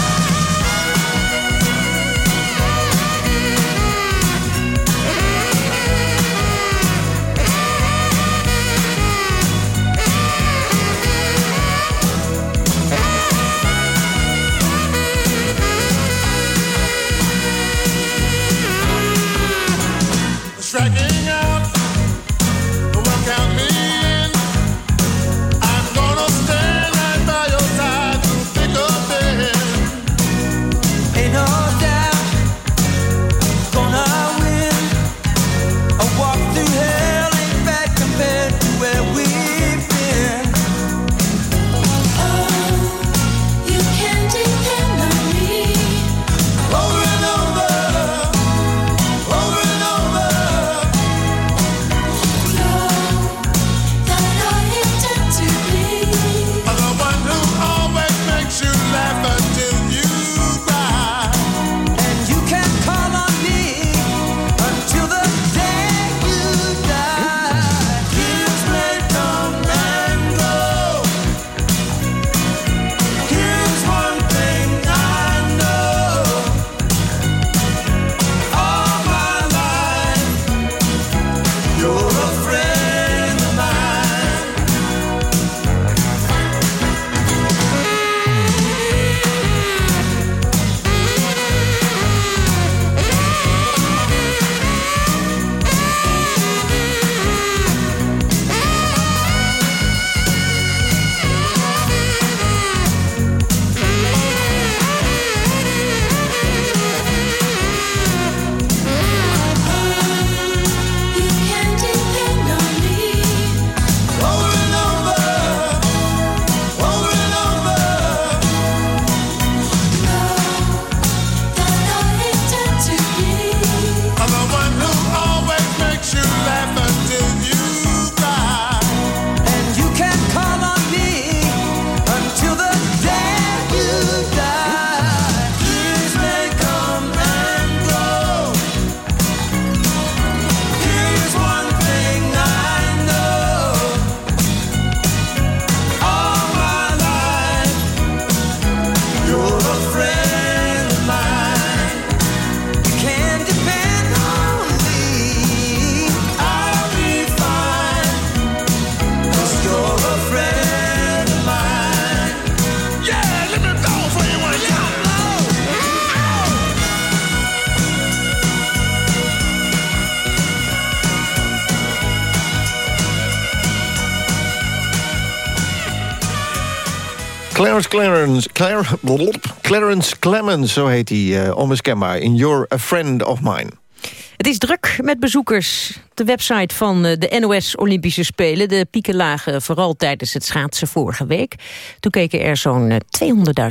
Clarence Clarence, Clar, Clarence Clemens, zo heet hij, uh. In You're a Friend of Mine. Het is druk met bezoekers. De website van eh, de NOS Olympische Spelen. De pieken lagen vooral tijdens het schaatsen vorige week. Toen keken er zo'n eh,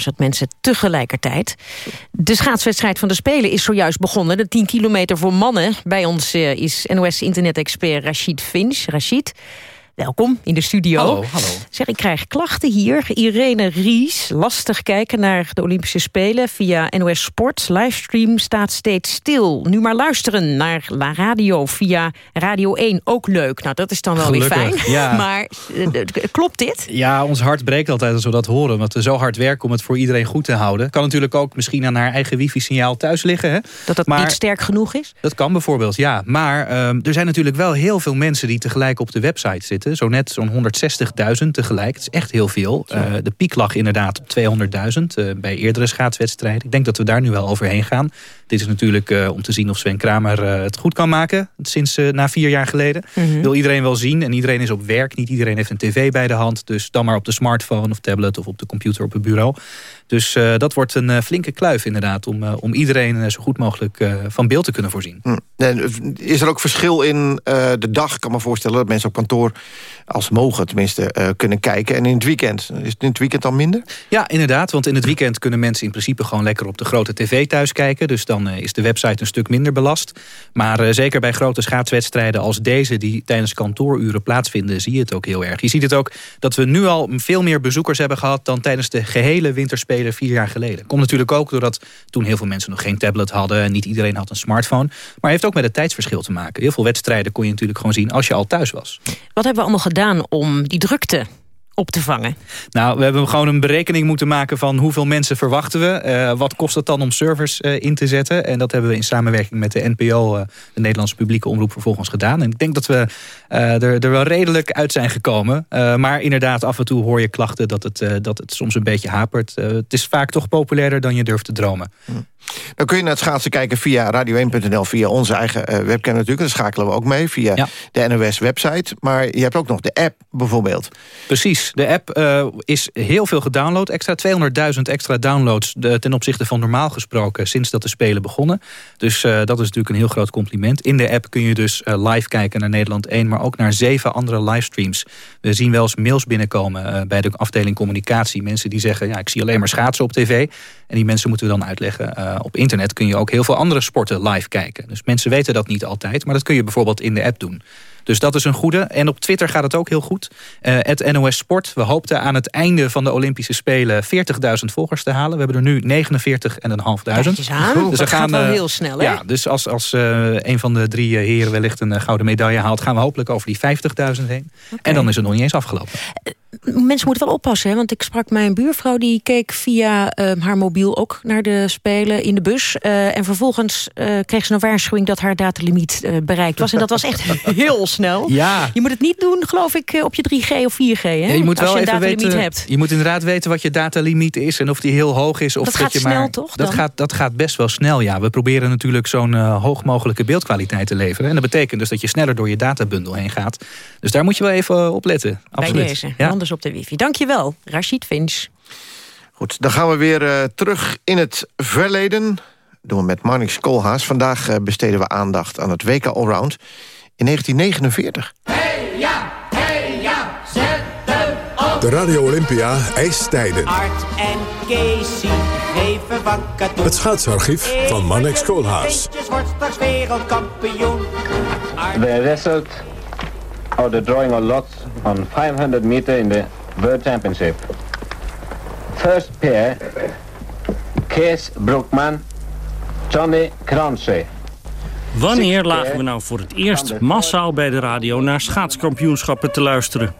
200.000 mensen tegelijkertijd. De schaatswedstrijd van de Spelen is zojuist begonnen. De 10 kilometer voor mannen. Bij ons eh, is NOS-internet-expert Rachid Finch. Rachid, welkom in de studio. Hallo, hallo. Zeg, ik krijg klachten hier. Irene Ries, lastig kijken naar de Olympische Spelen via NOS Sport. Livestream staat steeds stil. Nu maar luisteren naar La Radio via Radio 1. Ook leuk. Nou, dat is dan wel weer fijn. ja. Maar eh, klopt dit? Ja, ons hart breekt altijd als we dat horen. Omdat we zo hard werken om het voor iedereen goed te houden. Kan natuurlijk ook misschien aan haar eigen wifi-signaal thuis liggen. Hè? Dat dat niet sterk genoeg is? Dat kan bijvoorbeeld, ja. Maar ehm, er zijn natuurlijk wel heel veel mensen die tegelijk op de website zitten. Zo net zo'n 160.000 tegelijk. Het is echt heel veel. Eh, de piek lag inderdaad op 200.000 eh, bij eerdere schaatswedstrijden. Ik denk dat we daar nu wel overheen gaan. Dit is natuurlijk eh, om te zien of Sven Kramer het goed kan maken. Sinds na vier jaar geleden. Mhm. Wil iedereen wel zien. En iedereen is op werk. Niet iedereen heeft een tv bij de hand. Dus dan maar op de smartphone of tablet of op de computer op het bureau. Dus eh, dat wordt een eh, flinke kluif inderdaad. Om, eh, om iedereen zo goed mogelijk van beeld te kunnen voorzien. Hm. En is er ook verschil in de dag? Ik kan me voorstellen dat mensen op kantoor, als mogen tenminste, kunnen kijken. En in het weekend? Is het in het weekend dan minder? Ja, inderdaad. Want in het weekend kunnen mensen in principe gewoon lekker op de grote tv thuis kijken. Dus dan is de website een stuk minder belast. Maar zeker bij grote schaatswedstrijden als deze... die tijdens kantooruren plaatsvinden, zie je het ook heel erg. Je ziet het ook dat we nu al veel meer bezoekers hebben gehad... dan tijdens de gehele winterspelen vier jaar geleden. Komt natuurlijk ook doordat toen heel veel mensen nog geen tablet hadden... en niet iedereen had een smartphone. Maar heeft ook met het tijdsverschil te maken. Heel veel wedstrijden kon je natuurlijk gewoon zien als je al thuis was. Wat hebben we allemaal gedaan om die drukte op te vangen? Nou, we hebben gewoon een berekening moeten maken van hoeveel mensen verwachten we. Eh, wat kost het dan om servers eh, in te zetten? En dat hebben we in samenwerking met de NPO, eh, de Nederlandse publieke omroep, vervolgens gedaan. En ik denk dat we eh, er, er wel redelijk uit zijn gekomen. Eh, maar inderdaad, af en toe hoor je klachten dat het, eh, dat het soms een beetje hapert. Eh, het is vaak toch populairder dan je durft te dromen. Dan kun je naar het schaatsen kijken via radio1.nl... via onze eigen eh, webcam natuurlijk. Daar schakelen we ook mee via de NOS-website. Maar je hebt ook nog de app bijvoorbeeld. Precies. De app eh, is heel veel gedownload. Extra 200.000 extra downloads eh, ten opzichte van normaal gesproken... sinds dat de Spelen begonnen. Dus dat is natuurlijk een heel groot compliment. In de app kun je dus live kijken naar Nederland 1... maar ook naar zeven andere livestreams. We zien wel eens mails binnenkomen eh, bij de afdeling communicatie. Mensen die zeggen, ja, ik zie alleen maar schaatsen op tv. En die mensen moeten we dan uitleggen. eh, op internet kun je ook heel veel andere sporten live kijken. Dus mensen weten dat niet altijd. Maar dat kun je bijvoorbeeld in de app doen. Dus dat is een goede. En op Twitter gaat het ook heel goed. Eh, Het NOS Sport. We hoopten aan het einde van de Olympische Spelen 40.000 volgers te halen. We hebben er nu 49.500. Kijk eens aan. Dat gaat wel eh, heel snel, hè? Ja, dus als, als eh, een van de drie heren wellicht een gouden medaille haalt... gaan we hopelijk over die 50.000 heen. En dan is het nog niet eens afgelopen. Mensen moeten wel oppassen, hè? want ik sprak mijn buurvrouw... die keek via eh, haar mobiel ook naar de Spelen in de bus. eh, en vervolgens eh, kreeg ze een waarschuwing dat haar datalimiet eh, bereikt was. En dat was echt heel snel. Ja. Je moet het niet doen, geloof ik, op je 3G of 4G. Hè? Ja, je moet Als wel je een datalimiet weten, hebt. Je moet inderdaad weten wat je datalimiet is en of die heel hoog is. Of Dat gaat je snel, maar, toch, Dat dan? gaat, dat gaat best wel snel, ja. We proberen natuurlijk zo'n hoog mogelijke beeldkwaliteit te leveren. En dat betekent dus dat je sneller door je databundel heen gaat. Dus daar moet je wel even op letten. Absoluut. Bij deze, Ja. Anders op de wifi. Dankjewel, Rashid Finch. Goed, dan gaan we weer eh, terug in het verleden. Dat doen we met Marnix Koolhaas. Vandaag eh, besteden we aandacht aan het WK Allround in 1949. De Radio Olympia ijstijden. Art en Casey geven wakker Het schaatsarchief van Marnix Koolhaas. wordt straks wereldkampioen. The result of the drawing of lots on 500 meter in the World Championship. First pair, Kees Broekman, Johnny Kranse. Wanneer lagen we nou voor het eerst massaal bij de radio naar schaatskampioenschappen te luisteren?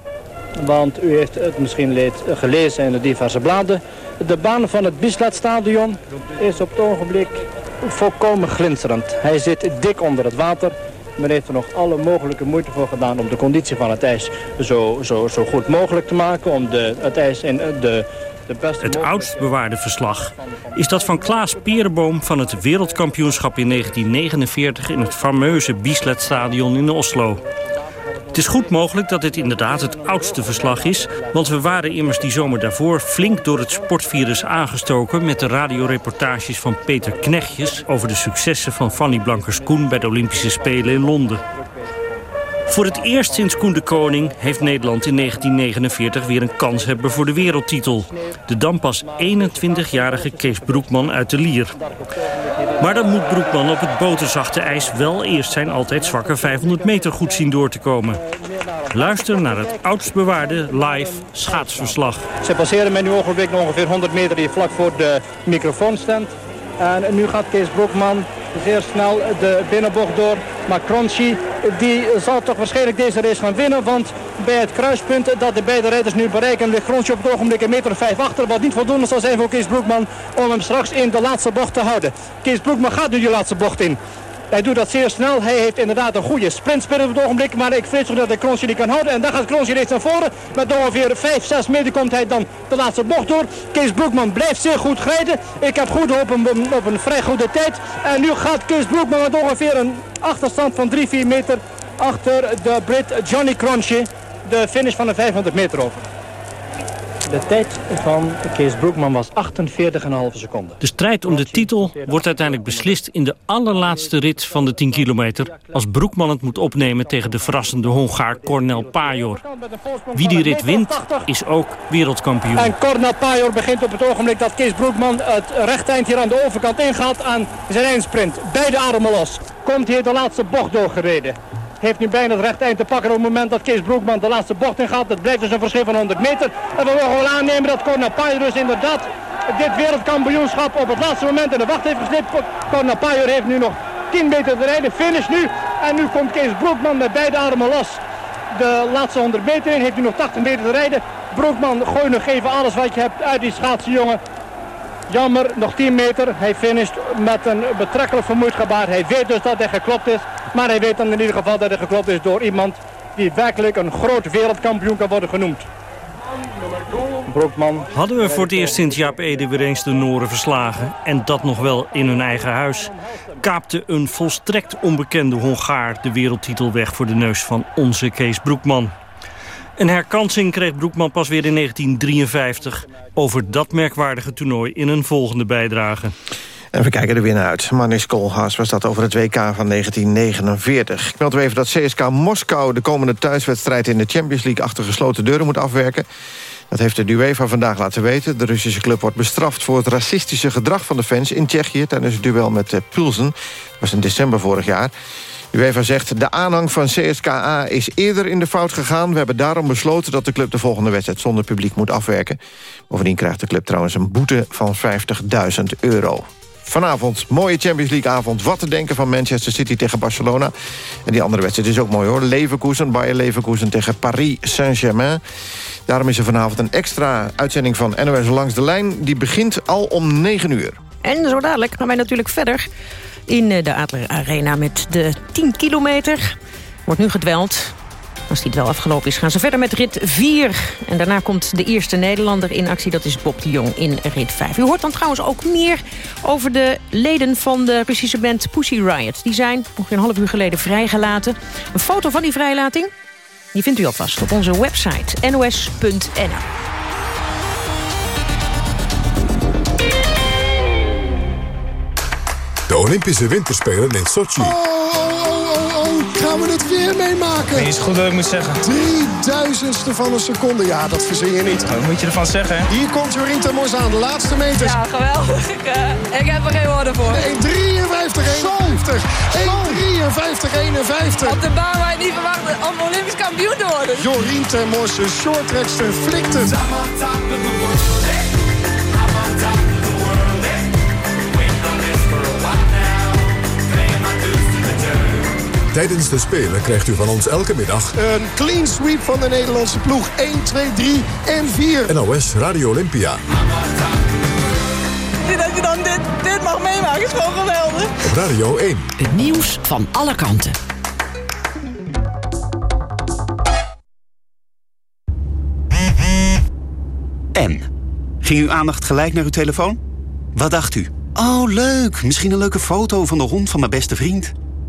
Want u heeft het misschien leed- gelezen in de diverse bladen. De baan van het Bieslatstadion is op het ogenblik volkomen glinsterend. Hij zit dik onder het water. Men heeft er nog alle mogelijke moeite voor gedaan om de conditie van het ijs zo, zo, zo goed mogelijk te maken. Om de, het ijs in de, de beste Het oudst bewaarde verslag is dat van Klaas Perenboom van het wereldkampioenschap in 1949 in het fameuze Biesletstadion in Oslo. Het is goed mogelijk dat dit inderdaad het oudste verslag is... want we waren immers die zomer daarvoor flink door het sportvirus aangestoken... met de radioreportages van Peter Knechtjes... over de successen van Fanny Blankers-Koen bij de Olympische Spelen in Londen. Voor het eerst sinds Koen de Koning heeft Nederland in 1949 weer een kans hebben voor de wereldtitel. De dan pas 21-jarige Kees Broekman uit de Lier. Maar dan moet Broekman op het boterzachte ijs wel eerst zijn altijd zwakke 500 meter goed zien door te komen. Luister naar het oudst bewaarde live schaatsverslag. Ze passeren met nu ongeveer 100 meter die vlak voor de microfoon staat. En nu gaat Kees Broekman zeer snel de binnenbocht door. Maar Cronchi die zal toch waarschijnlijk deze race gaan winnen. Want bij het kruispunt dat de beide rijders nu bereiken... ligt Cronchi op het ogenblik een meter vijf achter. Wat niet voldoende zal zijn voor Kees Broekman om hem straks in de laatste bocht te houden. Kees Broekman gaat nu die laatste bocht in. Hij doet dat zeer snel. Hij heeft inderdaad een goede sprintspirit op het ogenblik. Maar ik vrees dat hij Kronsje niet kan houden. En dan gaat Kronsje reeds naar voren. Met ongeveer 5, 6 meter komt hij dan de laatste bocht door. Kees Broekman blijft zeer goed grijden. Ik heb goed op een, op een vrij goede tijd. En nu gaat Kees Broekman met ongeveer een achterstand van 3, 4 meter achter de Brit Johnny Kronsje. De finish van de 500 meter over. De tijd van Kees Broekman was 48,5 seconden. De strijd om de titel wordt uiteindelijk beslist in de allerlaatste rit van de 10 kilometer... als Broekman het moet opnemen tegen de verrassende Hongaar Cornel Pajor. Wie die rit wint, is ook wereldkampioen. En Cornel Pajor begint op het ogenblik dat Kees Broekman het rechteind hier aan de overkant ingaat aan zijn eindsprint. Beide armen los. Komt hier de laatste bocht doorgereden. Heeft nu bijna het recht eind te pakken op het moment dat Kees Broekman de laatste bocht in gaat. Het blijft dus een verschil van 100 meter. En we mogen wel aannemen dat Cornel Pajor dus inderdaad dit wereldkampioenschap op het laatste moment in de wacht heeft geslipt. Cornel Pajor heeft nu nog 10 meter te rijden. Finish nu. En nu komt Kees Broekman met beide armen los. De laatste 100 meter in heeft nu nog 80 meter te rijden. Broekman, gooi nog even alles wat je hebt uit die schaatsen, jongen. Jammer, nog 10 meter. Hij finisht met een betrekkelijk vermoeid gebaar. Hij weet dus dat hij geklopt is. Maar hij weet dan in ieder geval dat hij geklopt is door iemand die werkelijk een groot wereldkampioen kan worden genoemd. Broekman. Hadden we voor het eerst sinds Jaap Ede weer eens de Noren verslagen... en dat nog wel in hun eigen huis... kaapte een volstrekt onbekende Hongaar de wereldtitel weg... voor de neus van onze Kees Broekman. Een herkansing kreeg Broekman pas weer in 1953... over dat merkwaardige toernooi in een volgende bijdrage. En we kijken er weer naar uit. Manis Koolhaas was dat over het WK van 1949. Ik meld u even dat CSK Moskou de komende thuiswedstrijd... in de Champions League achter gesloten deuren moet afwerken. Dat heeft de UEFA vandaag laten weten. De Russische club wordt bestraft voor het racistische gedrag van de fans... in Tsjechië tijdens het duel met Pulsen. Dat was in december vorig jaar. UEFA zegt, de aanhang van CSKA is eerder in de fout gegaan. We hebben daarom besloten dat de club de volgende wedstrijd zonder publiek moet afwerken. Bovendien krijgt de club trouwens een boete van 50.000 euro. Vanavond, mooie Champions League avond. Wat te denken van Manchester City tegen Barcelona. En die andere wedstrijd is ook mooi hoor. Leverkusen, Bayer Leverkusen tegen Paris Saint-Germain. Daarom is er vanavond een extra uitzending van NOS Langs de Lijn. Die begint al om 9 uur. En zo dadelijk gaan wij natuurlijk verder in eh, de Adler Arena met de 10 kilometer. Wordt nu gedweld. Als die wel afgelopen is, gaan ze verder met rit 4. En daarna komt de eerste Nederlander in actie. Dat is Bob de Jong in rit 5. U hoort dan trouwens ook meer over de leden van de Russische band Pussy Riot. Die zijn ongeveer een half uur geleden vrijgelaten. Een foto van die vrijlating die vindt u alvast op onze website nos.nl. De Olympische Winterspelen in Sochi. Oh, oh, oh, oh, gaan we het weer meemaken? Nee, is goed wat ik moet zeggen. Drie duizendste van een seconde, ja, dat verzin je niet. Wat moet je ervan zeggen? hè? Hier komt Jorien Temors aan, de laatste meters. Ja, geweldig. Ik, eh, ik heb er geen woorden voor. 1,53, 51. 1,53, 51. Op de baan waar je niet verwacht om Olympisch kampioen te worden. Jorien Temors, de shorttrackster, flikt het. Tijdens de Spelen krijgt u van ons elke middag... Een clean sweep van de Nederlandse ploeg. 1, 2, 3 en 4. NOS Radio Olympia. Dat je dan dit, dit mag meemaken is gewoon geweldig. Op Radio 1. Het nieuws van alle kanten. En? Ging uw aandacht gelijk naar uw telefoon? Wat dacht u? Oh, leuk. Misschien een leuke foto van de hond van mijn beste vriend.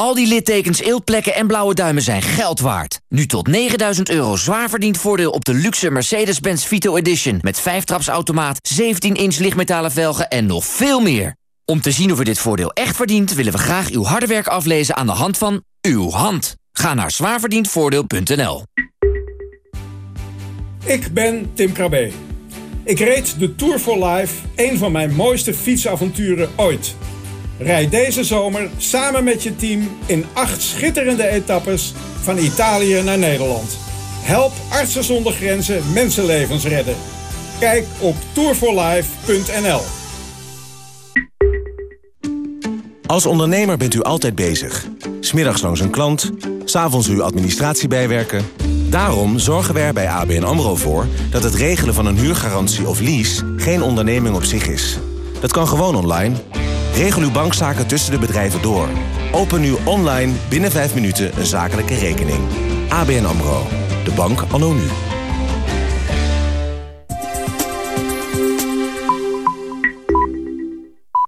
Al die littekens, eeltplekken en blauwe duimen zijn geld waard. Nu tot 9000 euro zwaar verdiend voordeel op de luxe Mercedes-Benz Vito Edition... met 5-trapsautomaat, 17-inch lichtmetalen velgen en nog veel meer. Om te zien of u dit voordeel echt verdient... willen we graag uw harde werk aflezen aan de hand van uw hand. Ga naar zwaarverdiendvoordeel.nl. Ik ben Tim Krabbe. Ik reed de Tour for Life, een van mijn mooiste fietsavonturen ooit... Rijd deze zomer samen met je team in acht schitterende etappes van Italië naar Nederland. Help Artsen zonder Grenzen mensenlevens redden. Kijk op tourforlife.nl. Als ondernemer bent u altijd bezig. Smiddags langs een klant, s'avonds uw administratie bijwerken. Daarom zorgen wij er bij ABN AMRO voor... dat het regelen van een huurgarantie of lease geen onderneming op zich is. Dat kan gewoon online. Regel uw bankzaken tussen de bedrijven door. Open nu online binnen 5 minuten een zakelijke rekening. ABN AMRO. De bank anno nu.